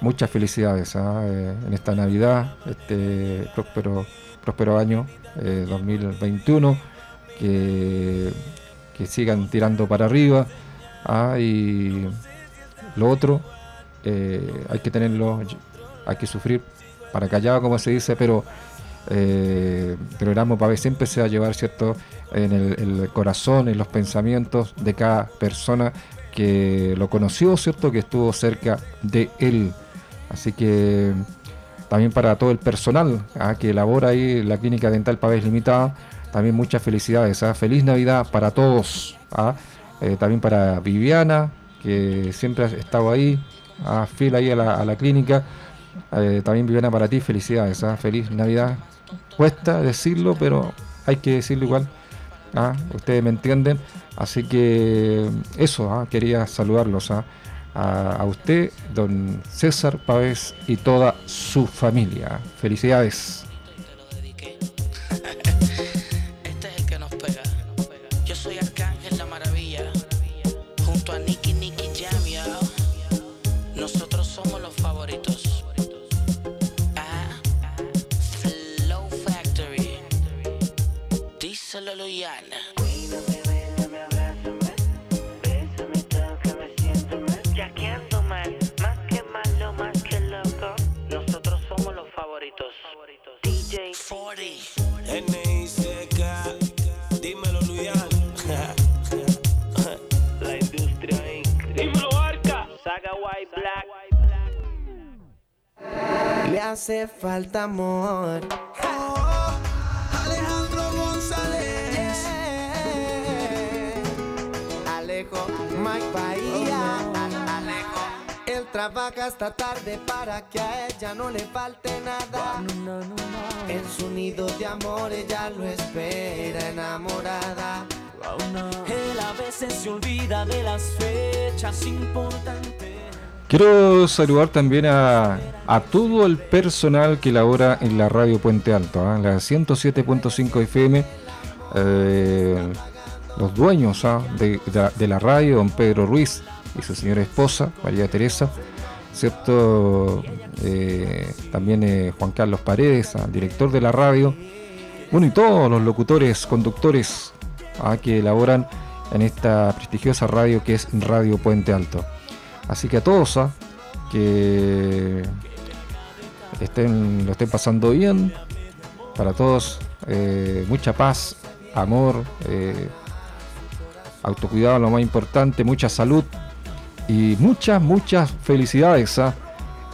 muchas felicidades ah, eh, en esta Navidad, este próspero, próspero año eh, 2021, que, que sigan tirando para arriba. ah, y lo otro, eh, hay que tenerlo, hay que sufrir para callado, como se dice, pero eh, pero Erasmo Pavés siempre se va a llevar cierto en el, el corazón, en los pensamientos de cada persona que lo conoció, cierto, que estuvo cerca de él. Así que también para todo el personal ah, que elabora ahí la clínica dental Pavés Limitada, también muchas felicidades. ah. Feliz Navidad para todos. ah. eh, también para Viviana, que siempre ha estado ahí, ah, fiel ahí a la, a clínica. Eh, también Viviana para ti, felicidades, ah, feliz Navidad. Cuesta decirlo, pero hay que decirlo igual. ustedes me entienden. Así que eso, quería saludarlos a, usted, don César Pávez y toda su familia. Felicidades. Le hace falta amor. Alejandro González. Alejo, Mike Bahía. Alejo. Él trabaja hasta tarde para que a ella no le falte nada. En su nido de amor ella lo espera enamorada. Él a veces se olvida de las fechas importantes. Quiero saludar también a, todo el personal que labora en la radio Puente Alto, ¿ah? la 107.5 FM, eh, los dueños ¿ah? de, la radio, don Pedro Ruiz y su señora esposa, María Teresa, ¿cierto? Eh, también eh, Juan Carlos Paredes, ¿ah? director de la radio, bueno, y todos los locutores, conductores que laboran en esta prestigiosa radio que es Radio Puente Alto. Así que a todos ¿ah? que estén, lo estén pasando bien, para todos eh, mucha paz, amor, eh, autocuidado lo más importante, mucha salud y muchas, muchas felicidades. ¿ah?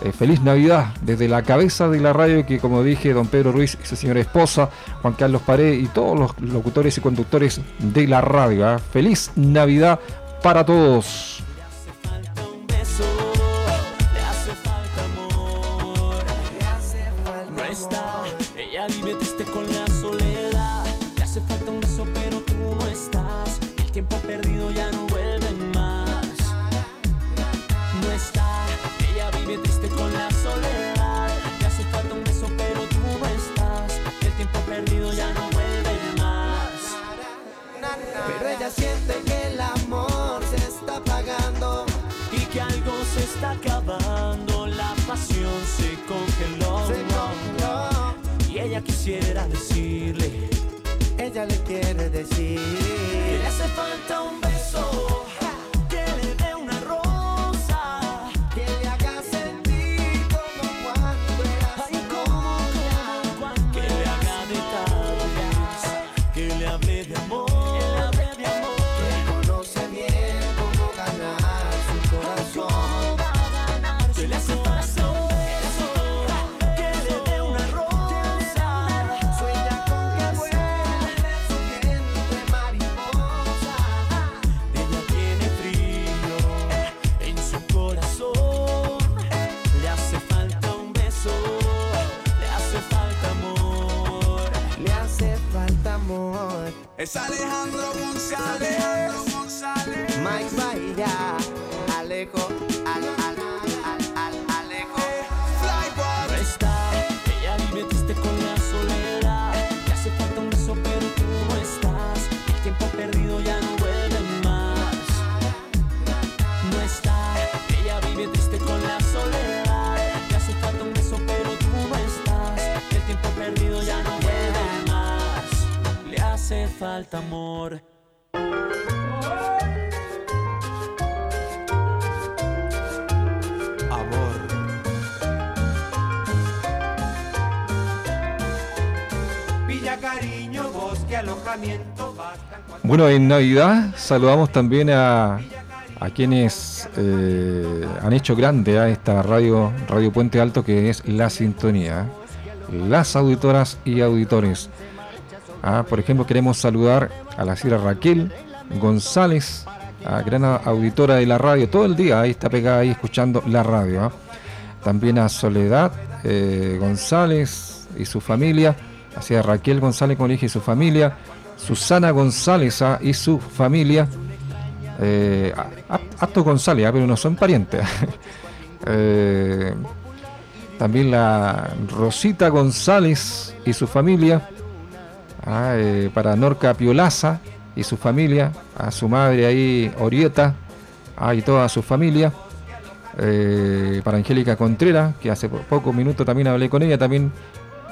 Eh, feliz Navidad desde la cabeza de la radio que como dije don Pedro Ruiz y su señora esposa Juan Carlos Pared y todos los locutores y conductores de la radio. ¿ah? Feliz Navidad para todos. Quisiera decirle Ella le quiere decir. Que le hace falta un beso, Bueno, en Navidad saludamos también a, quienes eh, han hecho grande a esta radio, Radio Puente Alto, que es La Sintonía. Las auditoras y auditores. Ah, por ejemplo, queremos saludar a la señora Raquel González, a gran auditora de la radio, todo el día ahí está pegada ahí escuchando la radio. ¿ah? También a Soledad eh, González y su familia, hacia Raquel González con hija y su familia, Susana González y su familia, eh, Acto González, ah, pero no son parientes. (laughs) Eh, también la Rosita González y su familia, ah, eh, para Norca Piolaza y su familia, a su madre ahí Orieta ah, y toda su familia, eh, para Angélica Contreras, que hace po- pocos minutos también hablé con ella, también.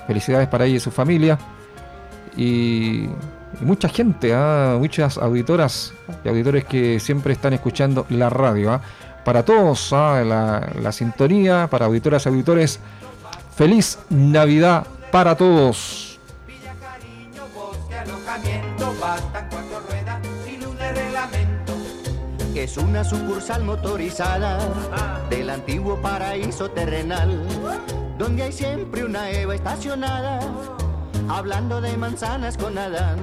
Felicidades para ella y su familia, y, y mucha gente, ah, muchas auditoras y auditores que siempre están escuchando la radio. ah. Para todos, ah, la, la sintonía, para auditoras y auditores, feliz Navidad para todos. reglamento. Es una sucursal motorizada del antiguo paraíso terrenal, donde hay siempre una Eva estacionada, hablando de manzanas con Adán.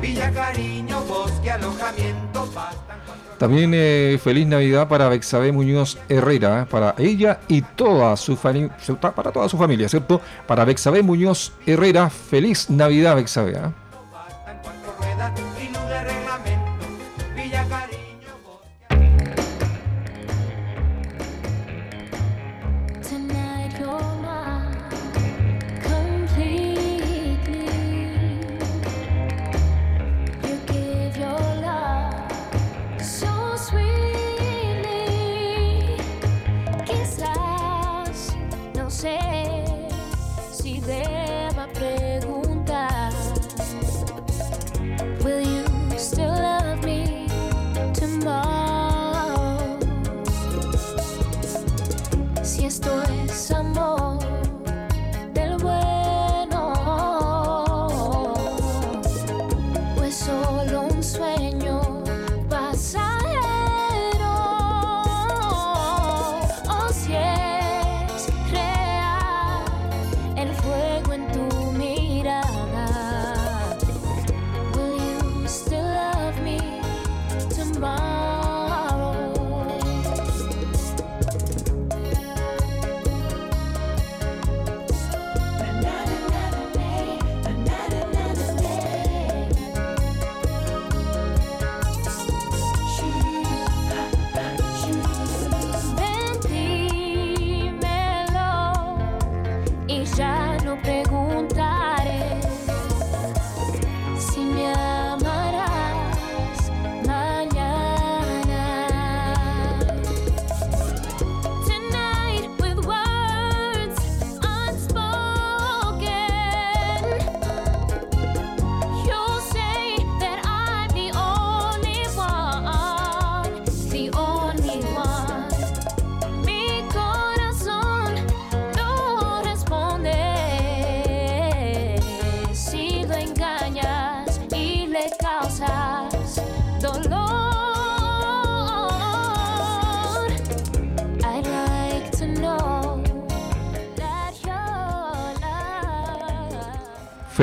Villa Cariño, bosque, alojamiento, bastan También eh, feliz Navidad para Bexabé Muñoz Herrera, eh, para ella y toda su fami- su- para toda su familia, ¿cierto? Para Bexabé Muñoz Herrera, feliz Navidad Bexabé. ah.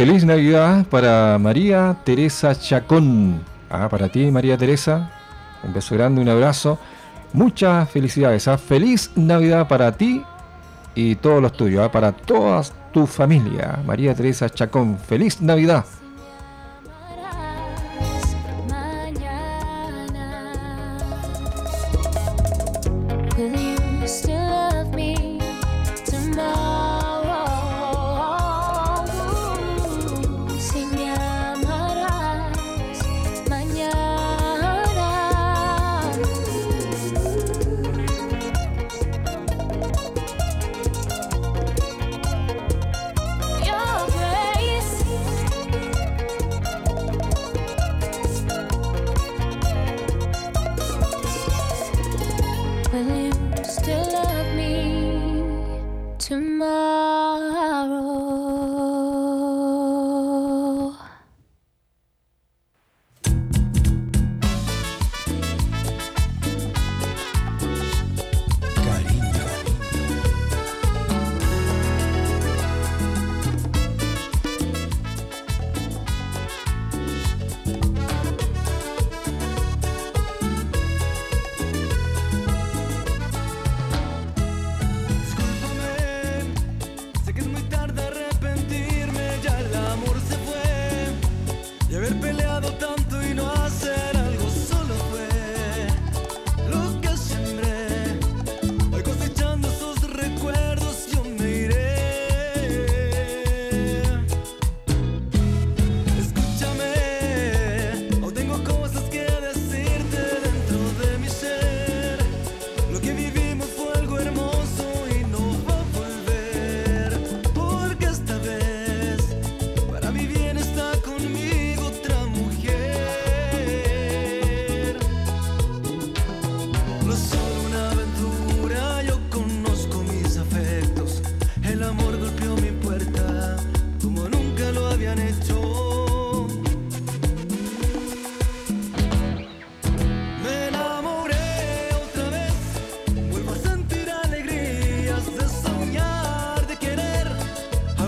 Feliz Navidad para María Teresa Chacón. Ah, para ti, María Teresa. Un beso grande, un abrazo. Muchas felicidades. ah. Feliz Navidad para ti y todos los tuyos, ah, para toda tu familia. María Teresa Chacón. Feliz Navidad.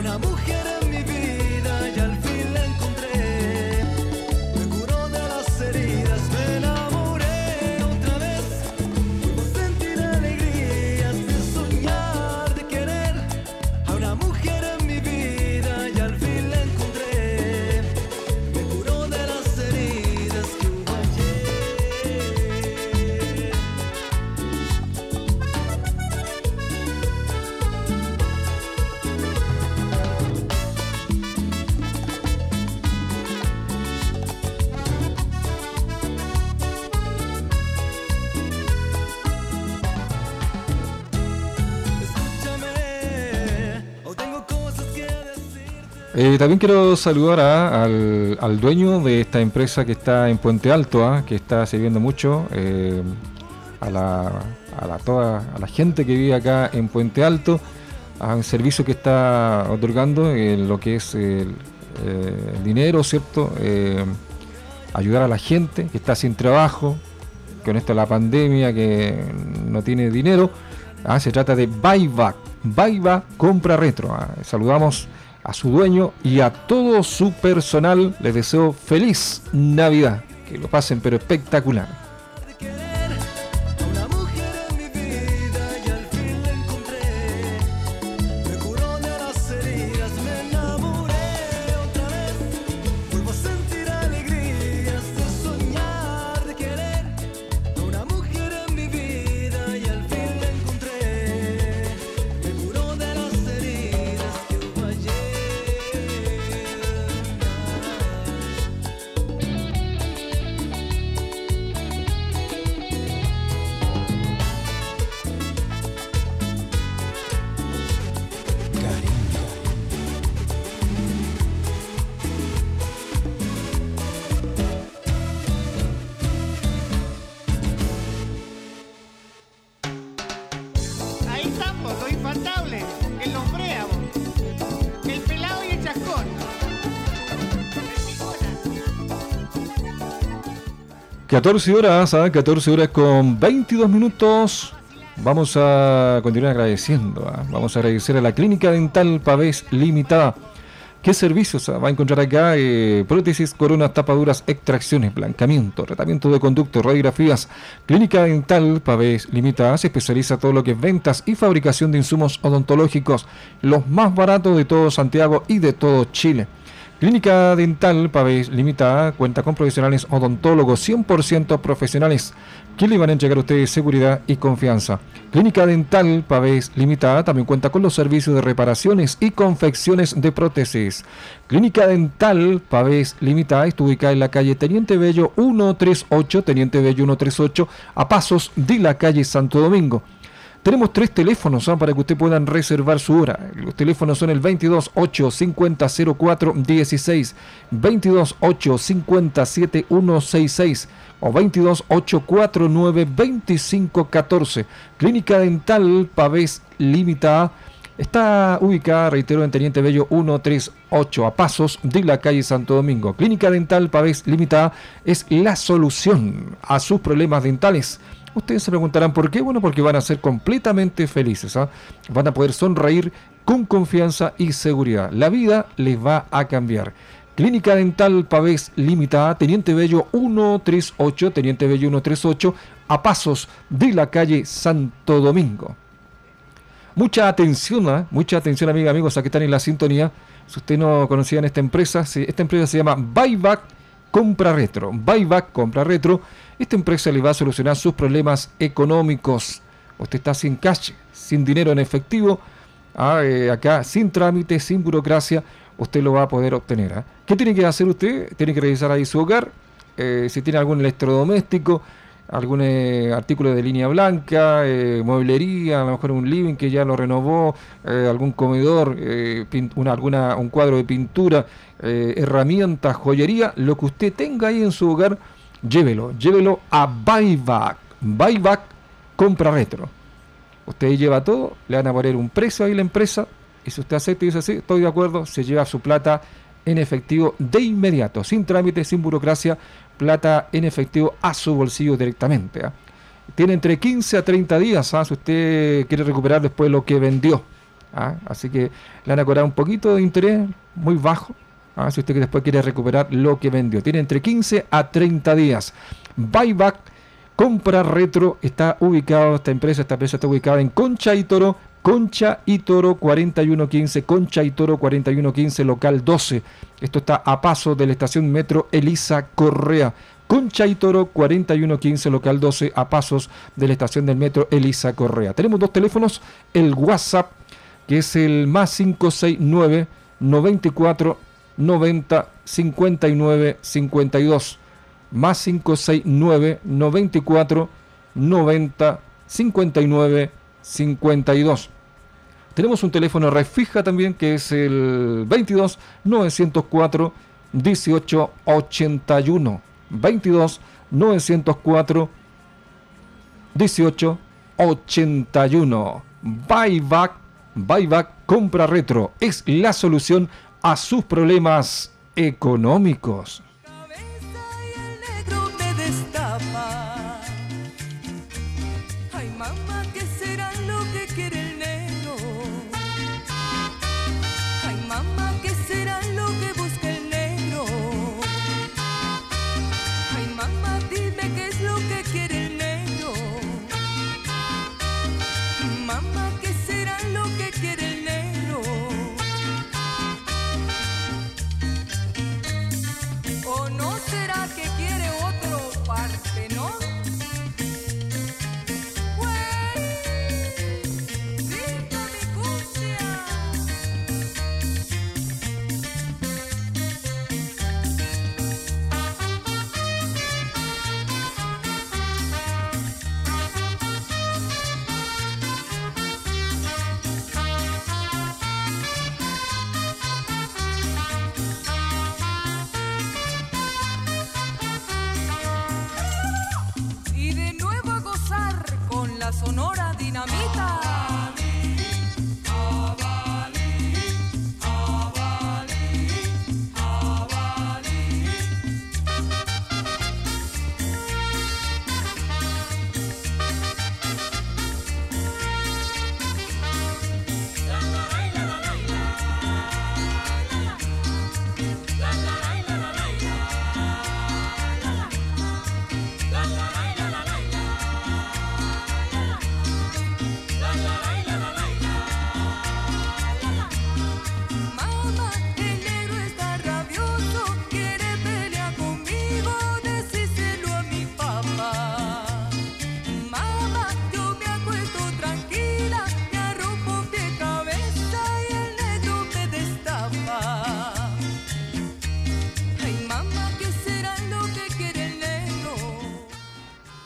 una mujer también quiero saludar a- al, dueño de esta empresa que está en Puente Alto, ah, que está sirviendo mucho eh, a, la, a, la, toda, a la gente que vive acá en Puente Alto, a servicio que está otorgando en lo que es el, eh, dinero, ¿cierto? Eh, ayudar a la gente que está sin trabajo, con esto la pandemia, que no tiene dinero. Ah, se trata de Buyback. Buyback compra retro. Ah, saludamos a su dueño y a todo su personal. Les deseo feliz Navidad. Que lo pasen pero espectacular. 14 horas, ¿ah? 14 horas con 22 minutos. Vamos a continuar agradeciendo. ¿ah? Vamos a agradecer a la Clínica Dental Pavés Limitada. ¿Qué servicios ah, va a encontrar acá? Eh, prótesis, coronas, tapaduras, extracciones, blancamiento, tratamiento de conductos, radiografías. Clínica Dental Pavés Limitada se especializa en todo lo que es ventas y fabricación de insumos odontológicos, los más baratos de todo Santiago y de todo Chile. Clínica Dental Pavés Limitada cuenta con profesionales odontólogos 100% profesionales que le van a entregar a ustedes seguridad y confianza. Clínica Dental Pavés Limitada también cuenta con los servicios de reparaciones y confecciones de prótesis. Clínica Dental Pavés Limitada está ubicada en la calle Teniente Bello 138, Teniente Bello 138, a pasos de la calle Santo Domingo. Tenemos tres teléfonos ¿ah? para que usted puedan reservar su hora. Los teléfonos son el 22 8 50 04 16, 22 8 50 7166 o 22 8 49 25 14. Clínica Dental Pavés Limitada. Está ubicada, reitero, en Teniente Bello 138, a pasos de la calle Santo Domingo. Clínica Dental Pavés Limitada es la solución a sus problemas dentales. Ustedes se preguntarán por qué. Bueno, porque van a ser completamente felices. ¿ah? Van a poder sonreír con confianza y seguridad. La vida les va a cambiar. Clínica Dental Pavés Limitada, Teniente Bello 138, Teniente Bello 138, a pasos de la calle Santo Domingo. Mucha atención, ¿ah? mucha atención, amigas, amigos, a que están en la sintonía. Si usted no conocían esta empresa, esta empresa se llama Buyback Compra Retro. Buyback Compra Retro. Esta empresa le va a solucionar sus problemas económicos. Usted está sin cash, sin dinero en efectivo, ah, eh, acá sin trámite, sin burocracia, usted lo va a poder obtener. ¿ah? ¿Qué tiene que hacer usted? Tiene que revisar ahí su hogar, eh, si tiene algún electrodoméstico, algún eh, artículo de línea blanca, mueblería, a lo mejor un living que ya lo renovó, algún comedor, alguna, un cuadro de pintura, herramientas, joyería, lo que usted tenga ahí en su hogar, llévelo, llévelo a Buyback. Buyback compra retro. Usted lleva todo, le van a poner un precio ahí la empresa, y si usted acepta y dice así, estoy de acuerdo, se lleva su plata en efectivo de inmediato, sin trámite, sin burocracia, plata en efectivo a su bolsillo directamente. ¿ah? Tiene entre 15 a 30 días, ¿ah? si usted quiere recuperar después lo que vendió. ¿ah? Así que le van a cobrar un poquito de interés, muy bajo, ¿ah? si usted después quiere recuperar lo que vendió. Tiene entre 15 a 30 días. Buyback Compra Retro está ubicado, esta empresa, esta empresa está ubicada en Concha y Toro, Concha y Toro 4115, Concha y Toro 4115, local 12. Esto está a paso de la estación Metro Elisa Correa. Concha y Toro 4115, local 12, a pasos de la estación del Metro Elisa Correa. Tenemos dos teléfonos, el WhatsApp, que es el más 569 94 90 59 52 más 569 94 90 59 52. Tenemos un teléfono red fija también que es el 22 904 1881. 22 904 1881. Buyback, Buyback Compra Retro es la solución a sus problemas económicos.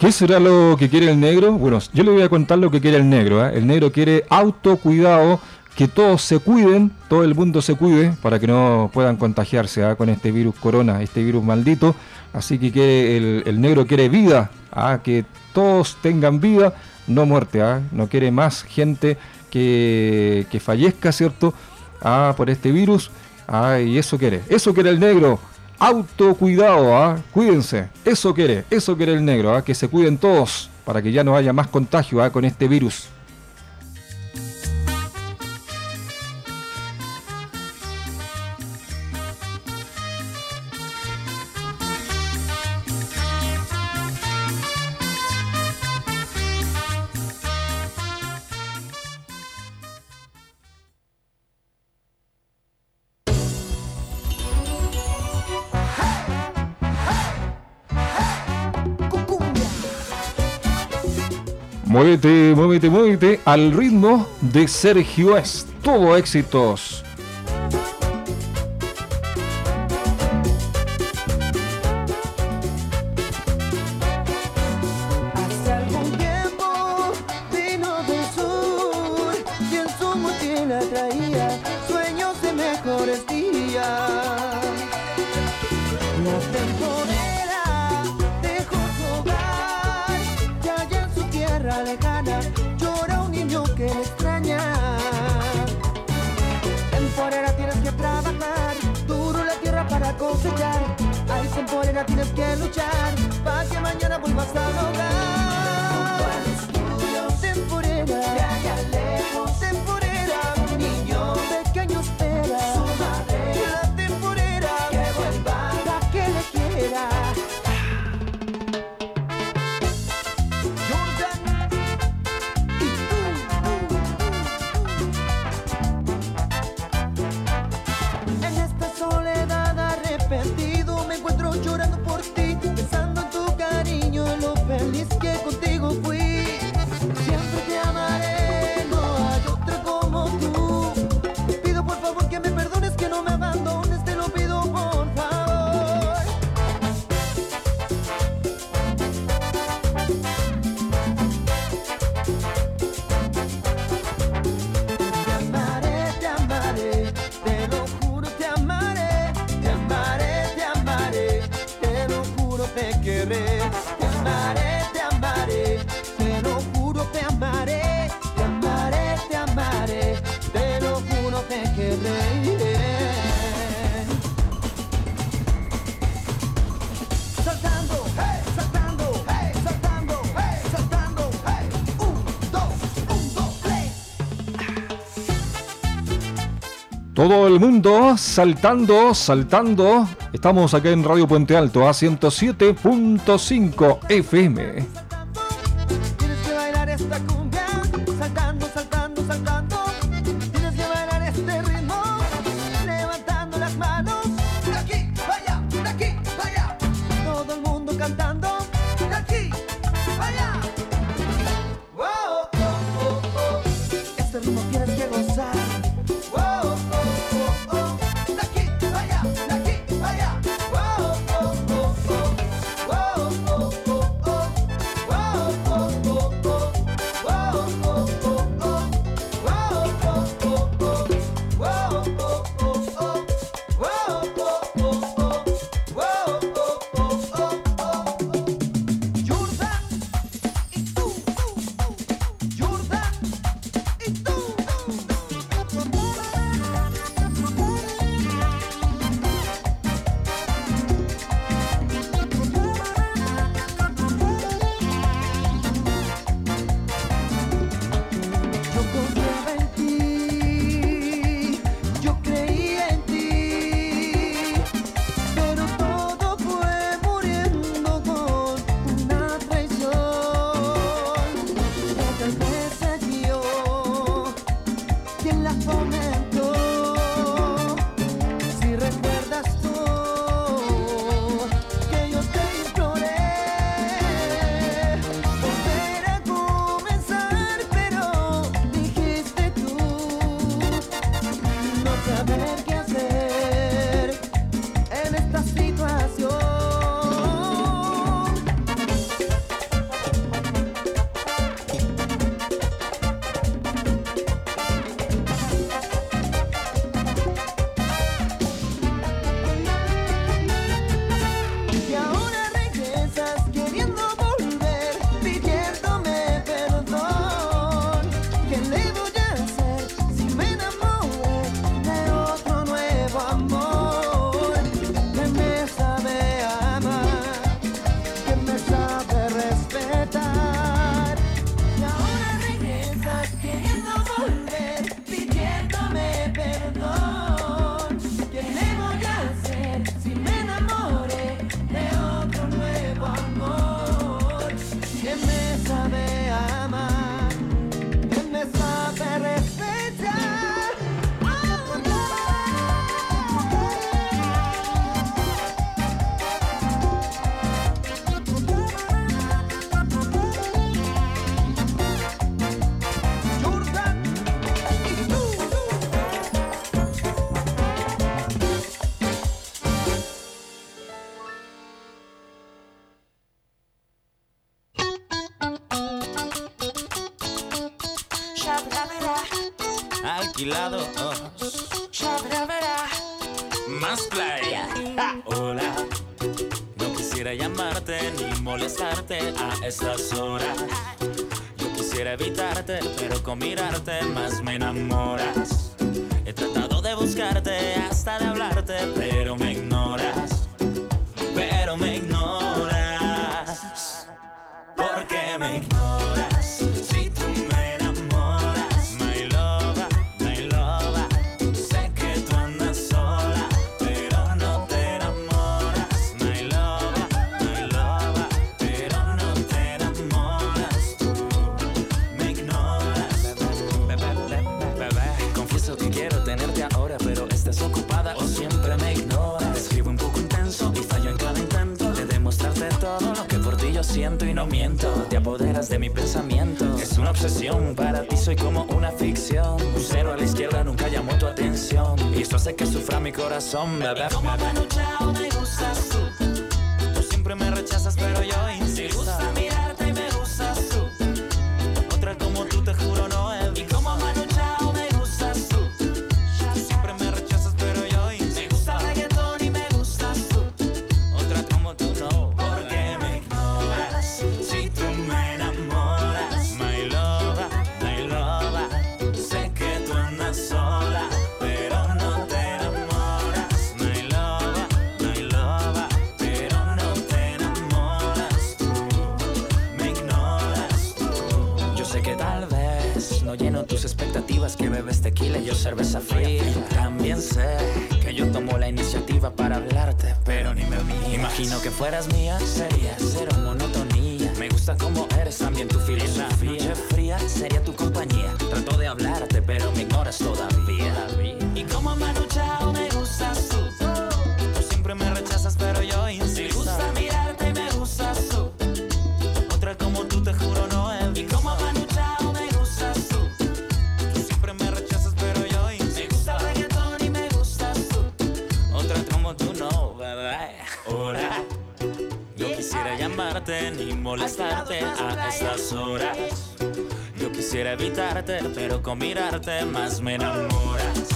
¿Qué será lo que quiere el negro? Bueno, yo le voy a contar lo que quiere el negro. ¿eh? El negro quiere autocuidado, que todos se cuiden, todo el mundo se cuide para que no puedan contagiarse ¿ah? con este virus corona, este virus maldito. Así que quiere- el, negro quiere vida, ¿ah? que todos tengan vida, no muerte. ¿ah? No quiere más gente que, que fallezca, ¿cierto? Ah, por este virus. Ah, y eso quiere. Eso quiere el negro. Autocuidado, ¿ah? cuídense. Eso quiere, eso quiere el negro, ¿ah? que se cuiden todos para que ya no haya más contagio ¿ah? con este virus. Muévete, muévete, al ritmo de Sergio Es. Todo éxitos. todo el mundo, saltando, saltando. Estamos acá en Radio Puente Alto, a 107.5 FM. te apoderas de mi pensamiento. Es una obsesión, para ti soy como una ficción. Un cero a la izquierda nunca llamó tu atención. Y esto hace que sufra mi corazón, bebé. Con mirarte más me enamoras.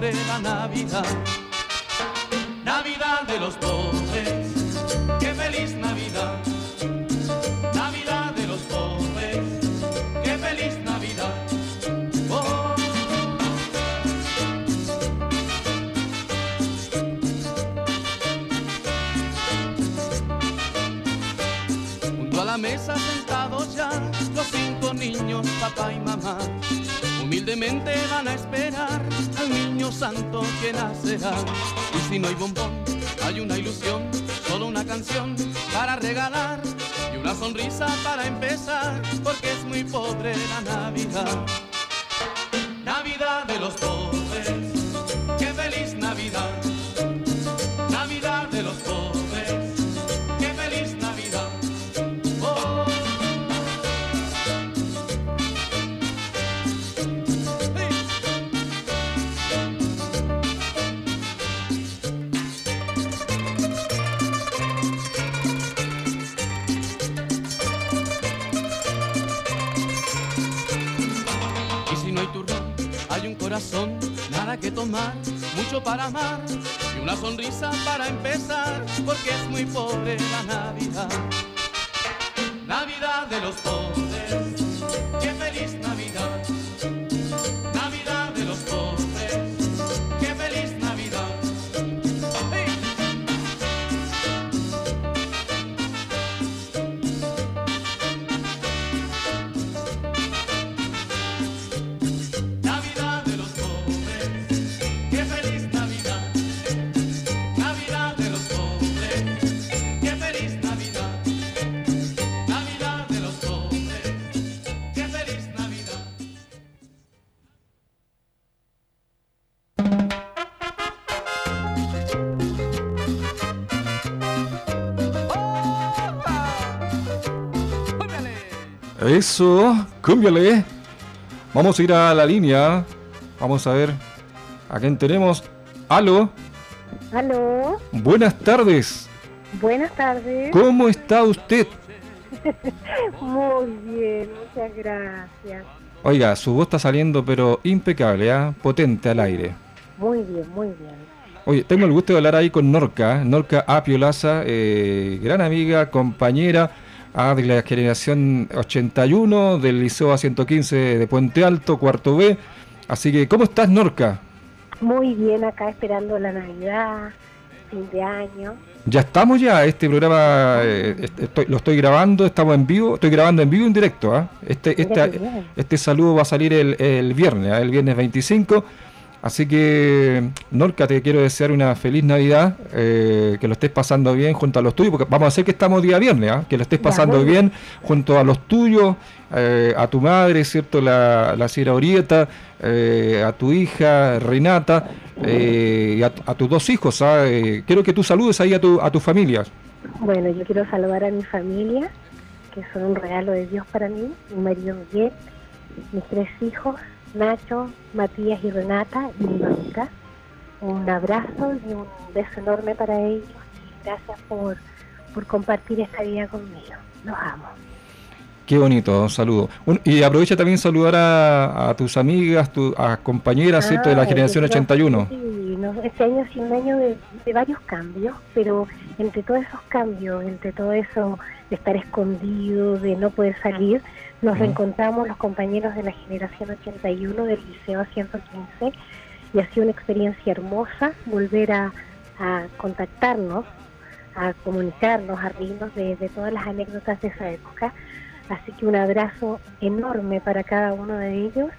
Pobre la Navidad. Navidad de los pobres, qué feliz Navidad. Navidad de los pobres, qué feliz Navidad. Oh. Junto a la mesa sentados ya los cinco niños, papá y mamá. Humildemente van a esperar al niño santo que nacerá. Y si no hay bombón, hay una ilusión, solo una canción para regalar y una sonrisa para empezar, porque es muy pobre la Navidad. Navidad de los pobres, tomar, mucho para amar y una sonrisa para empezar, porque es muy pobre la Navidad. Navidad de los pobres, Eso, cúmbiale. Vamos a ir a la línea. Vamos a ver a quién tenemos. Aló, Aló, buenas tardes. buenas tardes. ¿Cómo está usted? (laughs) Muy bien, muchas gracias. Oiga, su voz está saliendo pero impecable, ¿ah? potente al aire. Muy bien, muy bien. Oye, tengo el gusto de hablar ahí con Norca, Norca Apio Laza, eh, gran amiga, compañera ah, de la generación 81 del Liceo A115 de Puente Alto, cuarto B. Así que, ¿cómo estás, Norca? Muy bien acá esperando la Navidad, fin de año. Ya estamos ya, este programa eh, estoy- lo estoy grabando, estamos en vivo, estoy grabando en vivo en directo. ¿ah? Este, este, este saludo va a salir el, el viernes, ¿ah? el viernes 25. Así que, Norca, te quiero desear una feliz Navidad, eh, que lo estés pasando bien junto a los tuyos, porque vamos a hacer que estamos día viernes, ¿ah? que lo estés Ya, pasando bien junto a los tuyos, eh, a tu madre, ¿cierto? La, la señora Orieta, eh, a tu hija Renata, eh, y a, a tus dos hijos. ¿ah? Eh, quiero que tú saludes ahí a tu, a tu familia. Bueno, yo quiero saludar a mi familia, que son un regalo de Dios para mí, mi marido Miguel, mis tres hijos, Nacho, Matías y Renata, y mamita. Un abrazo y un beso enorme para ellos y gracias por, por compartir esta vida conmigo. Los amo. Qué bonito, un saludo. Un- y aprovecha también saludar a, a tus amigas, tu, a compañeras, ¿cierto? De la generación no, 81. Sí, no, este año ha sido un año de, de varios cambios, pero entre todos esos cambios, entre todo eso de estar escondido, de no poder salir, nos reencontramos los compañeros de la generación 81 del Liceo 115 y ha sido una experiencia hermosa volver a, a contactarnos, a comunicarnos, a reírnos de, de todas las anécdotas de esa época. Así que un abrazo enorme para cada uno de ellos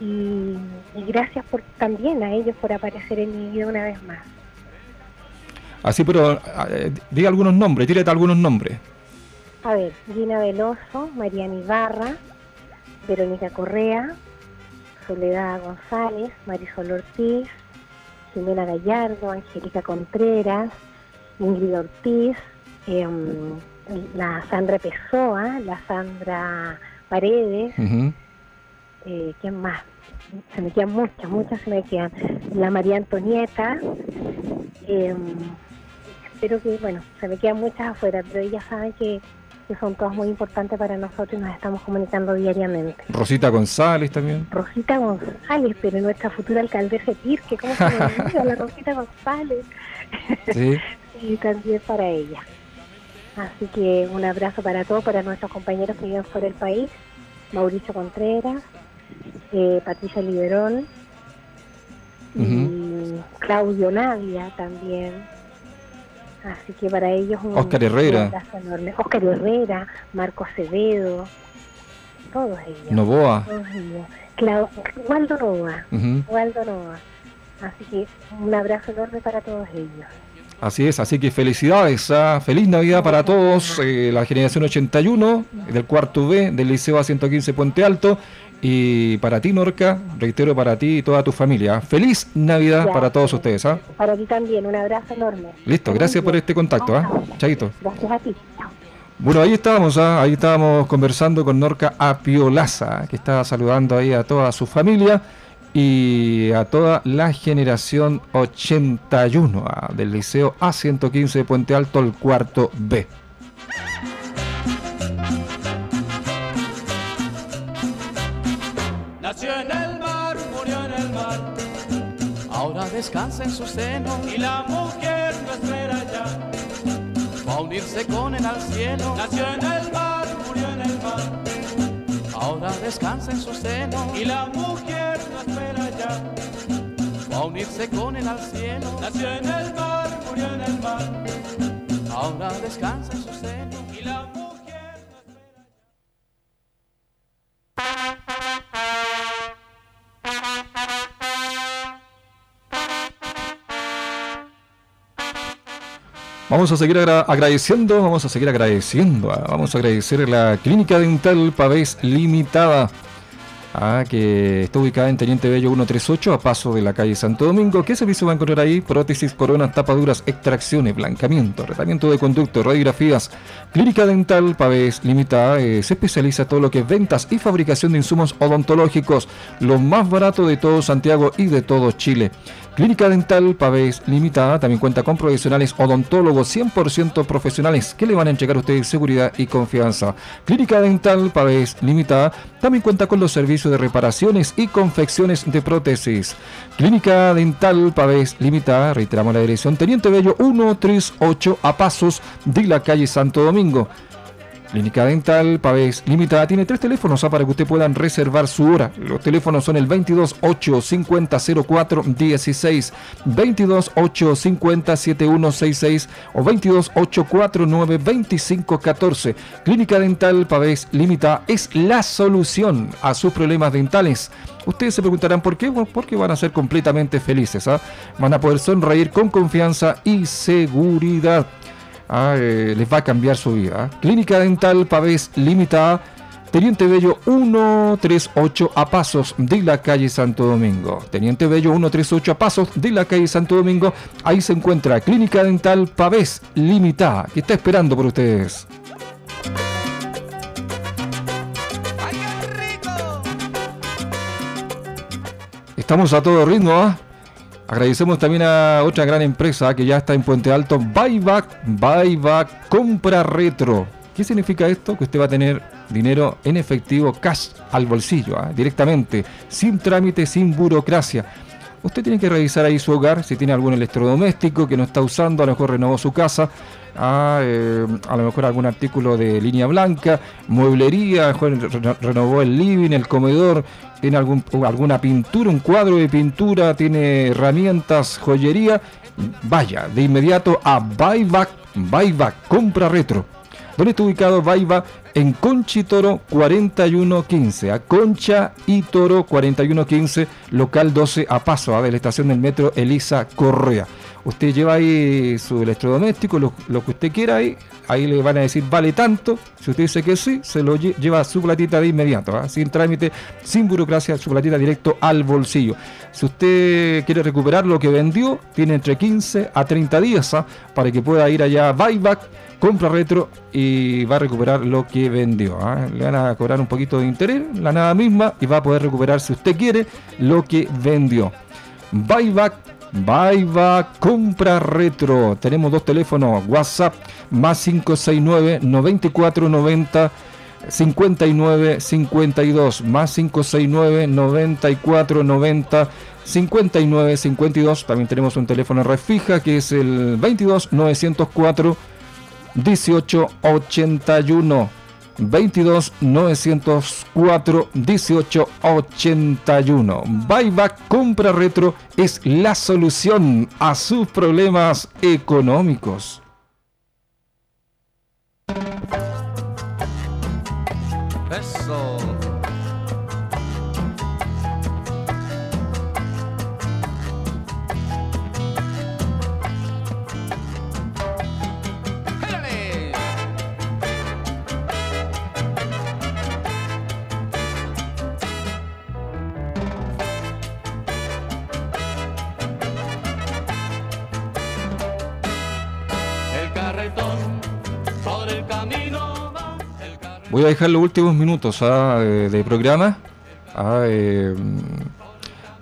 y, y gracias por también a ellos por aparecer en mi vida una vez más. Así, pero eh, diga algunos nombres, tírate algunos nombres. A ver, Gina Veloso, Mariana Ibarra, Verónica Correa, Soledad González, Marisol Ortiz, Jimena Gallardo, Angélica Contreras, Ingrid Ortiz, em, la Sandra Pessoa, la Sandra Paredes, eh, ¿quién más? Se me quedan muchas, muchas se me quedan. La María Antonieta, em, espero que, bueno, se me quedan muchas afuera, pero ellas saben que, que son todas muy importantes para nosotros y nos estamos comunicando diariamente. Rosita González también. Rosita González, pero nuestra futura alcaldesa de Pirque, ¿cómo se olvida la (laughs) Rosita González? Sí. (laughs) y también para ella. Así que un abrazo para todos, para nuestros compañeros que viven fuera del país, Mauricio Contreras, eh, Patricia Liberón y Claudio Navia también. Así que para ellos un, Óscar Herrera. un abrazo enorme. Oscar Herrera, Marco Acevedo, todos ellos. Novoa. Todos ellos. Clau- Waldo Novoa. Waldo Novoa. Así que un abrazo enorme para todos ellos. Así es, así que felicidades, ah, feliz Navidad para todos, eh, la generación 81 del cuarto B del Liceo A115 Puente Alto y para ti Norca, reitero para ti y toda tu familia. Feliz Navidad Ya. para todos ustedes. ¿ah? Para ti también, un abrazo enorme. Listo, gracias por este contacto. ¿ah? Chaito. Gracias a ti. Chao. Bueno, ahí estábamos, ah, ahí estábamos conversando con Norca Apiolaza, que estaba saludando ahí a toda su familia y a toda la generación 81 ah, del Liceo A115 de Puente Alto, el cuarto B. descansa en su seno. Y la mujer no espera ya. Va a unirse con él al cielo. Nació en el mar, murió en el mar. Ahora descansa en su seno. Y la mujer no espera ya. Va a unirse con él al cielo. Nació en el mar, murió en el mar. Ahora descansa en su seno. Y la mujer (laughs) Vamos a seguir agra- agradeciendo, vamos a seguir agradeciendo, ah, vamos a agradecer a la Clínica Dental Pavés Limitada, ah, que está ubicada en Teniente Bello 138, a paso de la calle Santo Domingo. ¿Qué servicio va a encontrar ahí? Prótesis, coronas, tapaduras, extracciones, blancamiento, tratamiento de conducto, radiografías. Clínica Dental Pavés Limitada eh, se especializa en todo lo que es ventas y fabricación de insumos odontológicos, lo más barato de todo Santiago y de todo Chile. Clínica Dental Pavés Limitada también cuenta con profesionales odontólogos 100% profesionales que le van a entregar a ustedes seguridad y confianza. Clínica Dental Pavés Limitada también cuenta con los servicios de reparaciones y confecciones de prótesis. Clínica Dental Pavés Limitada, reiteramos la dirección Teniente Bello 138 a pasos de la calle Santo Domingo. Clínica Dental Pavés Limitada tiene tres teléfonos ah, para que usted puedan reservar su hora. Los teléfonos son el 228 50 04 16, 228 50 7166 o 228 49 25 14. Clínica Dental Pavés Limitada es la solución a sus problemas dentales. Ustedes se preguntarán por qué, porque van a ser completamente felices. ah. Van a poder sonreír con confianza y seguridad. Ah, eh, les va a cambiar su vida. Clínica Dental Pavés Limitada, Teniente Bello 138 a pasos de la calle Santo Domingo. Teniente Bello 138 a pasos de la calle Santo Domingo. Ahí se encuentra Clínica Dental Pavés Limitada, que está esperando por ustedes. Estamos a todo ritmo, ¿ah? Agradecemos también a otra gran empresa que ya está en Puente Alto, Buyback, Buyback Compra Retro. ¿Qué significa esto? Que usted va a tener dinero en efectivo, cash al bolsillo, ¿ah? directamente, sin trámite, sin burocracia. Usted tiene que revisar ahí su hogar, si tiene algún electrodoméstico que no está usando, a lo mejor renovó su casa, ah, eh, a lo mejor algún artículo de línea blanca, mueblería, a lo mejor re- renovó el living, el comedor, tiene algún, alguna pintura, un cuadro de pintura, tiene herramientas, joyería, vaya de inmediato a Buyback, Buyback, compra retro. ¿Dónde está ubicado Baiba? En Concha y Toro 4115. A Concha y Toro 4115, local 12 a paso ah, de la estación del metro Elisa Correa. Usted lleva ahí su electrodoméstico, lo, lo que usted quiera ahí. Ahí le van a decir vale tanto. Si usted dice que sí, se lo lle- lleva su platita de inmediato, ah, sin trámite, sin burocracia, su platita directo al bolsillo. Si usted quiere recuperar lo que vendió, tiene entre 15 a 30 días ah, para que pueda ir allá a Buyback compra retro y va a recuperar lo que vendió. ¿ah? Le van a cobrar un poquito de interés, la nada misma, y va a poder recuperar, si usted quiere, lo que vendió. Buyback, buyback, compra retro. Tenemos dos teléfonos, WhatsApp más 569 9490 59 52 más 569 94 90 59 52 también tenemos un teléfono red fija que es el 22 904 1881 22 904 1881 Buyback Compra Retro es la solución a sus problemas económicos. Eso. Voy a dejar los últimos minutos ah, de, programa ah, eh,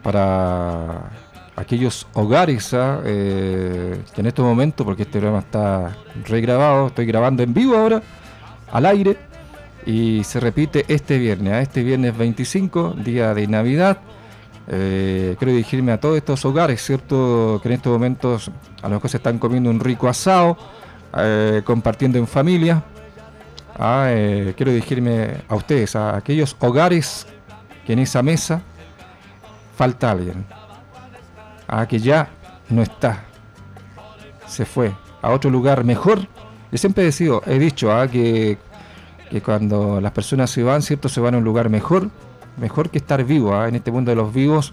para aquellos hogares ah, eh, que en estos momentos, porque este programa está regrabado, estoy grabando en vivo ahora, al aire, y se repite este viernes, ah, este viernes 25, día de Navidad. Eh, quiero dirigirme a todos estos hogares, ¿cierto? Que en estos momentos a lo mejor se están comiendo un rico asado, eh, compartiendo en familia. Ah, eh, quiero dirigirme a ustedes, a aquellos hogares que en esa mesa falta alguien. A que ya no está. Se fue a otro lugar mejor. Yo siempre he, decido, he dicho ah, que, que cuando las personas se van, ¿cierto? Se van a un lugar mejor. Mejor que estar vivo. ah, En este mundo de los vivos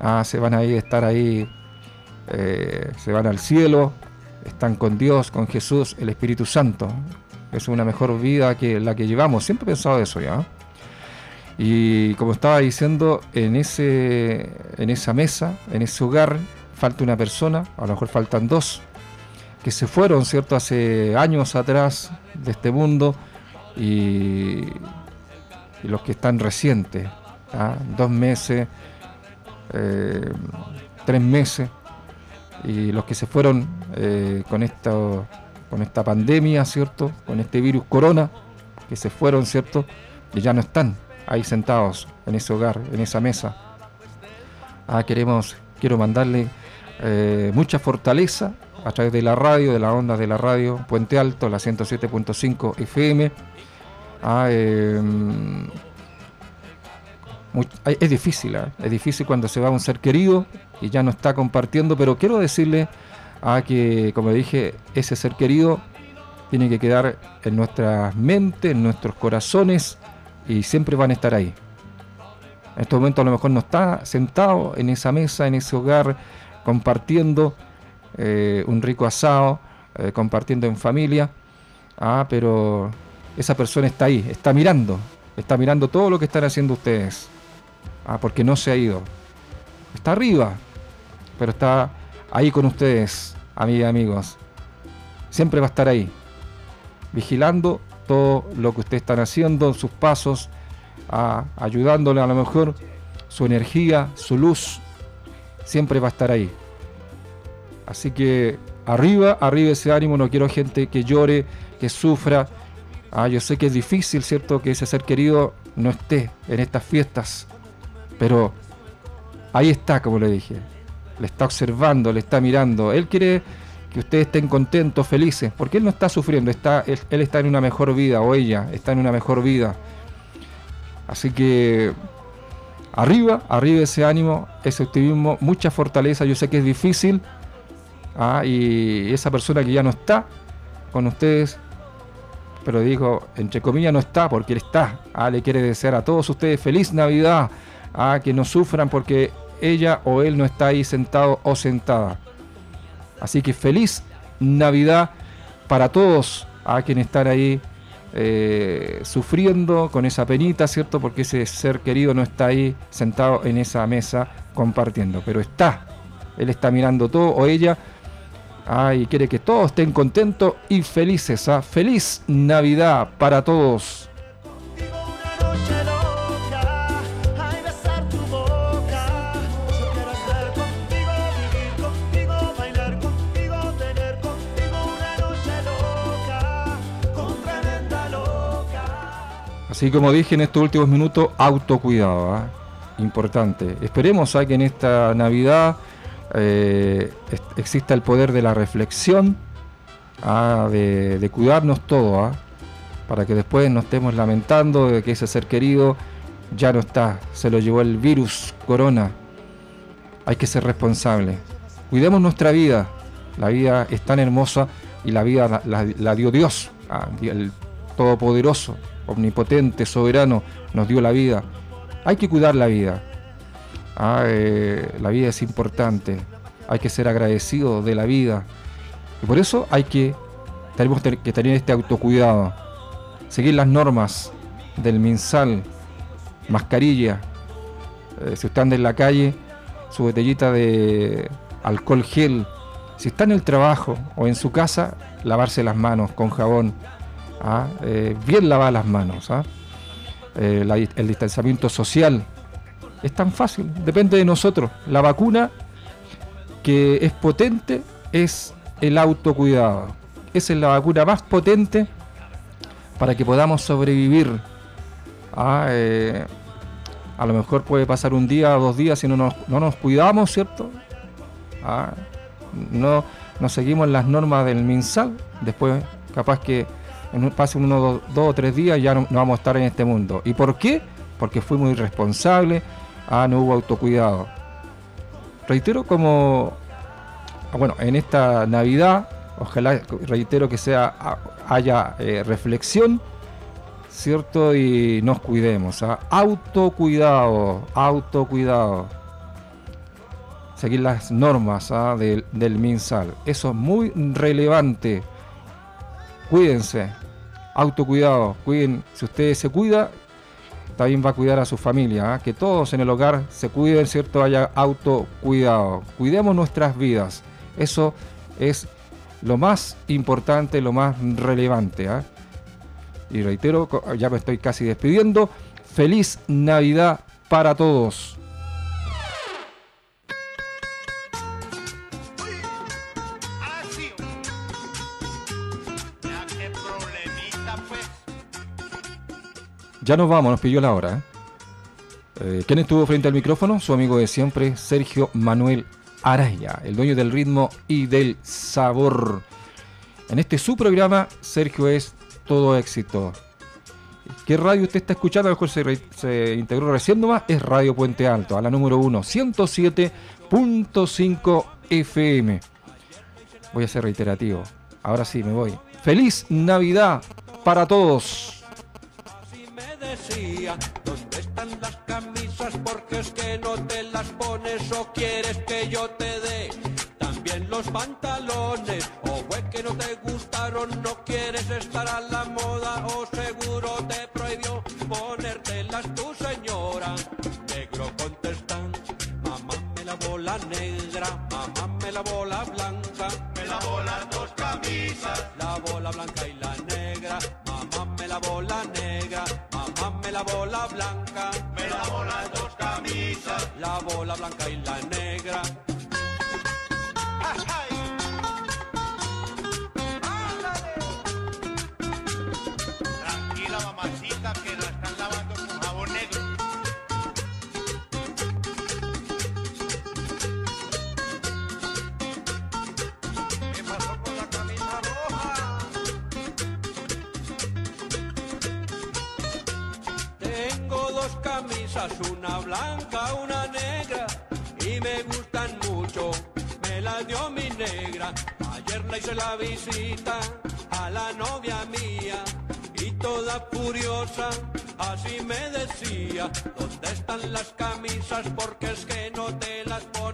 ah, se van a ir, estar ahí. eh, se van al cielo. Están con Dios, con Jesús, el Espíritu Santo es una mejor vida que la que llevamos. Siempre he pensado eso ya. Y como estaba diciendo, en, ese, en esa mesa, en ese hogar, falta una persona, a lo mejor faltan dos, que se fueron, ¿cierto?, hace años atrás de este mundo y, los que están recientes, dos meses, eh, tres meses, y los que se fueron eh, con esta con esta pandemia, ¿cierto? Con este virus corona, que se fueron, ¿cierto? Y ya no están ahí sentados en ese hogar, en esa mesa. Ah, queremos, quiero mandarle eh, mucha fortaleza a través de la radio, de la onda de la radio Puente Alto, la 107.5 FM. Ah, eh, mu- es difícil, ¿ah? es difícil cuando se va un ser querido y ya no está compartiendo, pero quiero decirle a que, como dije, ese ser querido tiene que quedar en nuestras mentes, en nuestros corazones y siempre van a estar ahí. En este momento a lo mejor no está sentado en esa mesa, en ese hogar, compartiendo eh, un rico asado, eh, compartiendo en familia, ah, pero esa persona está ahí, está mirando, está mirando todo lo que están haciendo ustedes, ah, porque no se ha ido. Está arriba, pero está ahí con ustedes, amigas y amigos. Siempre va a estar ahí, vigilando todo lo que ustedes están haciendo, sus pasos, ayudándole a lo mejor su energía, su luz, siempre va a estar ahí. Así que arriba, arriba ese ánimo, no quiero gente que llore, que sufra. Ah, yo sé que es difícil, ¿cierto? Que ese ser querido no esté en estas fiestas, pero ahí está, como le dije. Le está observando, le está mirando. Él quiere que ustedes estén contentos, felices, porque él no está sufriendo, está, él, está en una mejor vida, o ella está en una mejor vida. Así que arriba, arriba ese ánimo, ese optimismo, mucha fortaleza. Yo sé que es difícil. ah, y esa persona que ya no está con ustedes, pero digo, entre comillas no está porque él está. Ah, le quiere desear a todos ustedes feliz Navidad. Ah, que no sufran porque ella o él no está ahí sentado o sentada. Así que feliz Navidad para todos a quienes están ahí eh, sufriendo con esa penita, ¿cierto? Porque ese ser querido no está ahí sentado en esa mesa compartiendo, pero está. Él está mirando todo o ella ah, y quiere que todos estén contentos y felices. ¿ah? Feliz Navidad para todos. Así como dije en estos últimos minutos, autocuidado, ¿ah? importante. Esperemos ¿ah? que en esta Navidad eh, exista el poder de la reflexión, ¿ah? de, cuidarnos todo, ¿ah? para que después no estemos lamentando de que ese ser querido ya no está, se lo llevó el virus corona. Hay que ser responsable. Cuidemos nuestra vida. La vida es tan hermosa y la vida la, dio Dios, el Todopoderoso, Omnipotente, Soberano, nos dio la vida. Hay que cuidar la vida. Ah, eh, la vida es importante. Hay que ser agradecido de la vida. Y por eso hay que, tenemos te- que tener este autocuidado. Seguir las normas del MinSal, mascarilla. Eh, si usted anda en la calle, su botellita de alcohol gel. Si está en el trabajo o en su casa, lavarse las manos con jabón. ¿Ah? Eh, bien lavar las manos. ¿ah? Eh, el distanciamiento social. Es tan fácil, depende de nosotros. La vacuna que es potente es el autocuidado. Esa es la vacuna más potente para que podamos sobrevivir. Ah, eh, a lo mejor puede pasar un día o dos días si no nos, no nos cuidamos, ¿cierto? No, no seguimos las normas del MinSal. Después, capaz que en pasen uno, dos, dos o tres días ya no, no vamos a estar en este mundo. ¿Y por qué? Porque fuimos irresponsables, ah, no hubo autocuidado. Reitero como, ah, bueno, en esta Navidad, ojalá, reitero que sea, ah, haya eh, reflexión, ¿cierto? Y nos cuidemos. ¿ah? Autocuidado, autocuidado. Seguir las normas ¿ah? del, del MinSal. Eso es muy relevante. Cuídense. Autocuidado. Cuiden. Si usted se cuida, también va a cuidar a su familia. ¿ah? Que todos en el hogar se cuiden, ¿cierto? Haya autocuidado. Cuidemos nuestras vidas. Eso es lo más importante, lo más relevante. ¿ah? Y reitero, ya me estoy casi despidiendo. Feliz Navidad para todos. Ya nos vamos, nos pilló la hora. ¿eh? Eh, ¿Quién estuvo frente al micrófono? Su amigo de siempre, Sergio Manuel Araya, el dueño del ritmo y del sabor. En este su programa, Sergio es todo éxito. ¿Qué radio usted está escuchando? A lo mejor se, se integró recién nomás. Es Radio Puente Alto, a la número 1, 107.5 FM. Voy a ser reiterativo. Ahora sí, me voy. ¡Feliz Navidad para todos! Decía, ¿dónde están las camisas? Porque es que no te las pones o quieres que yo te dé. También los pantalones, o fue que no te gustaron, no quieres estar a la moda o seguro te prohibió ponértelas tu señora. Negro contestan, mamá me la negra, mamá me la blanca. Me lavó las dos camisas, la bola blanca me lavó la blanca. Me lavó las dos camisas, la bola blanca y la negra. Una blanca, una negra, y me gustan mucho. Me la dio mi negra. Ayer le hice la visita a la novia mía y toda furiosa así me decía, ¿dónde están las camisas? Porque es que no te las pones.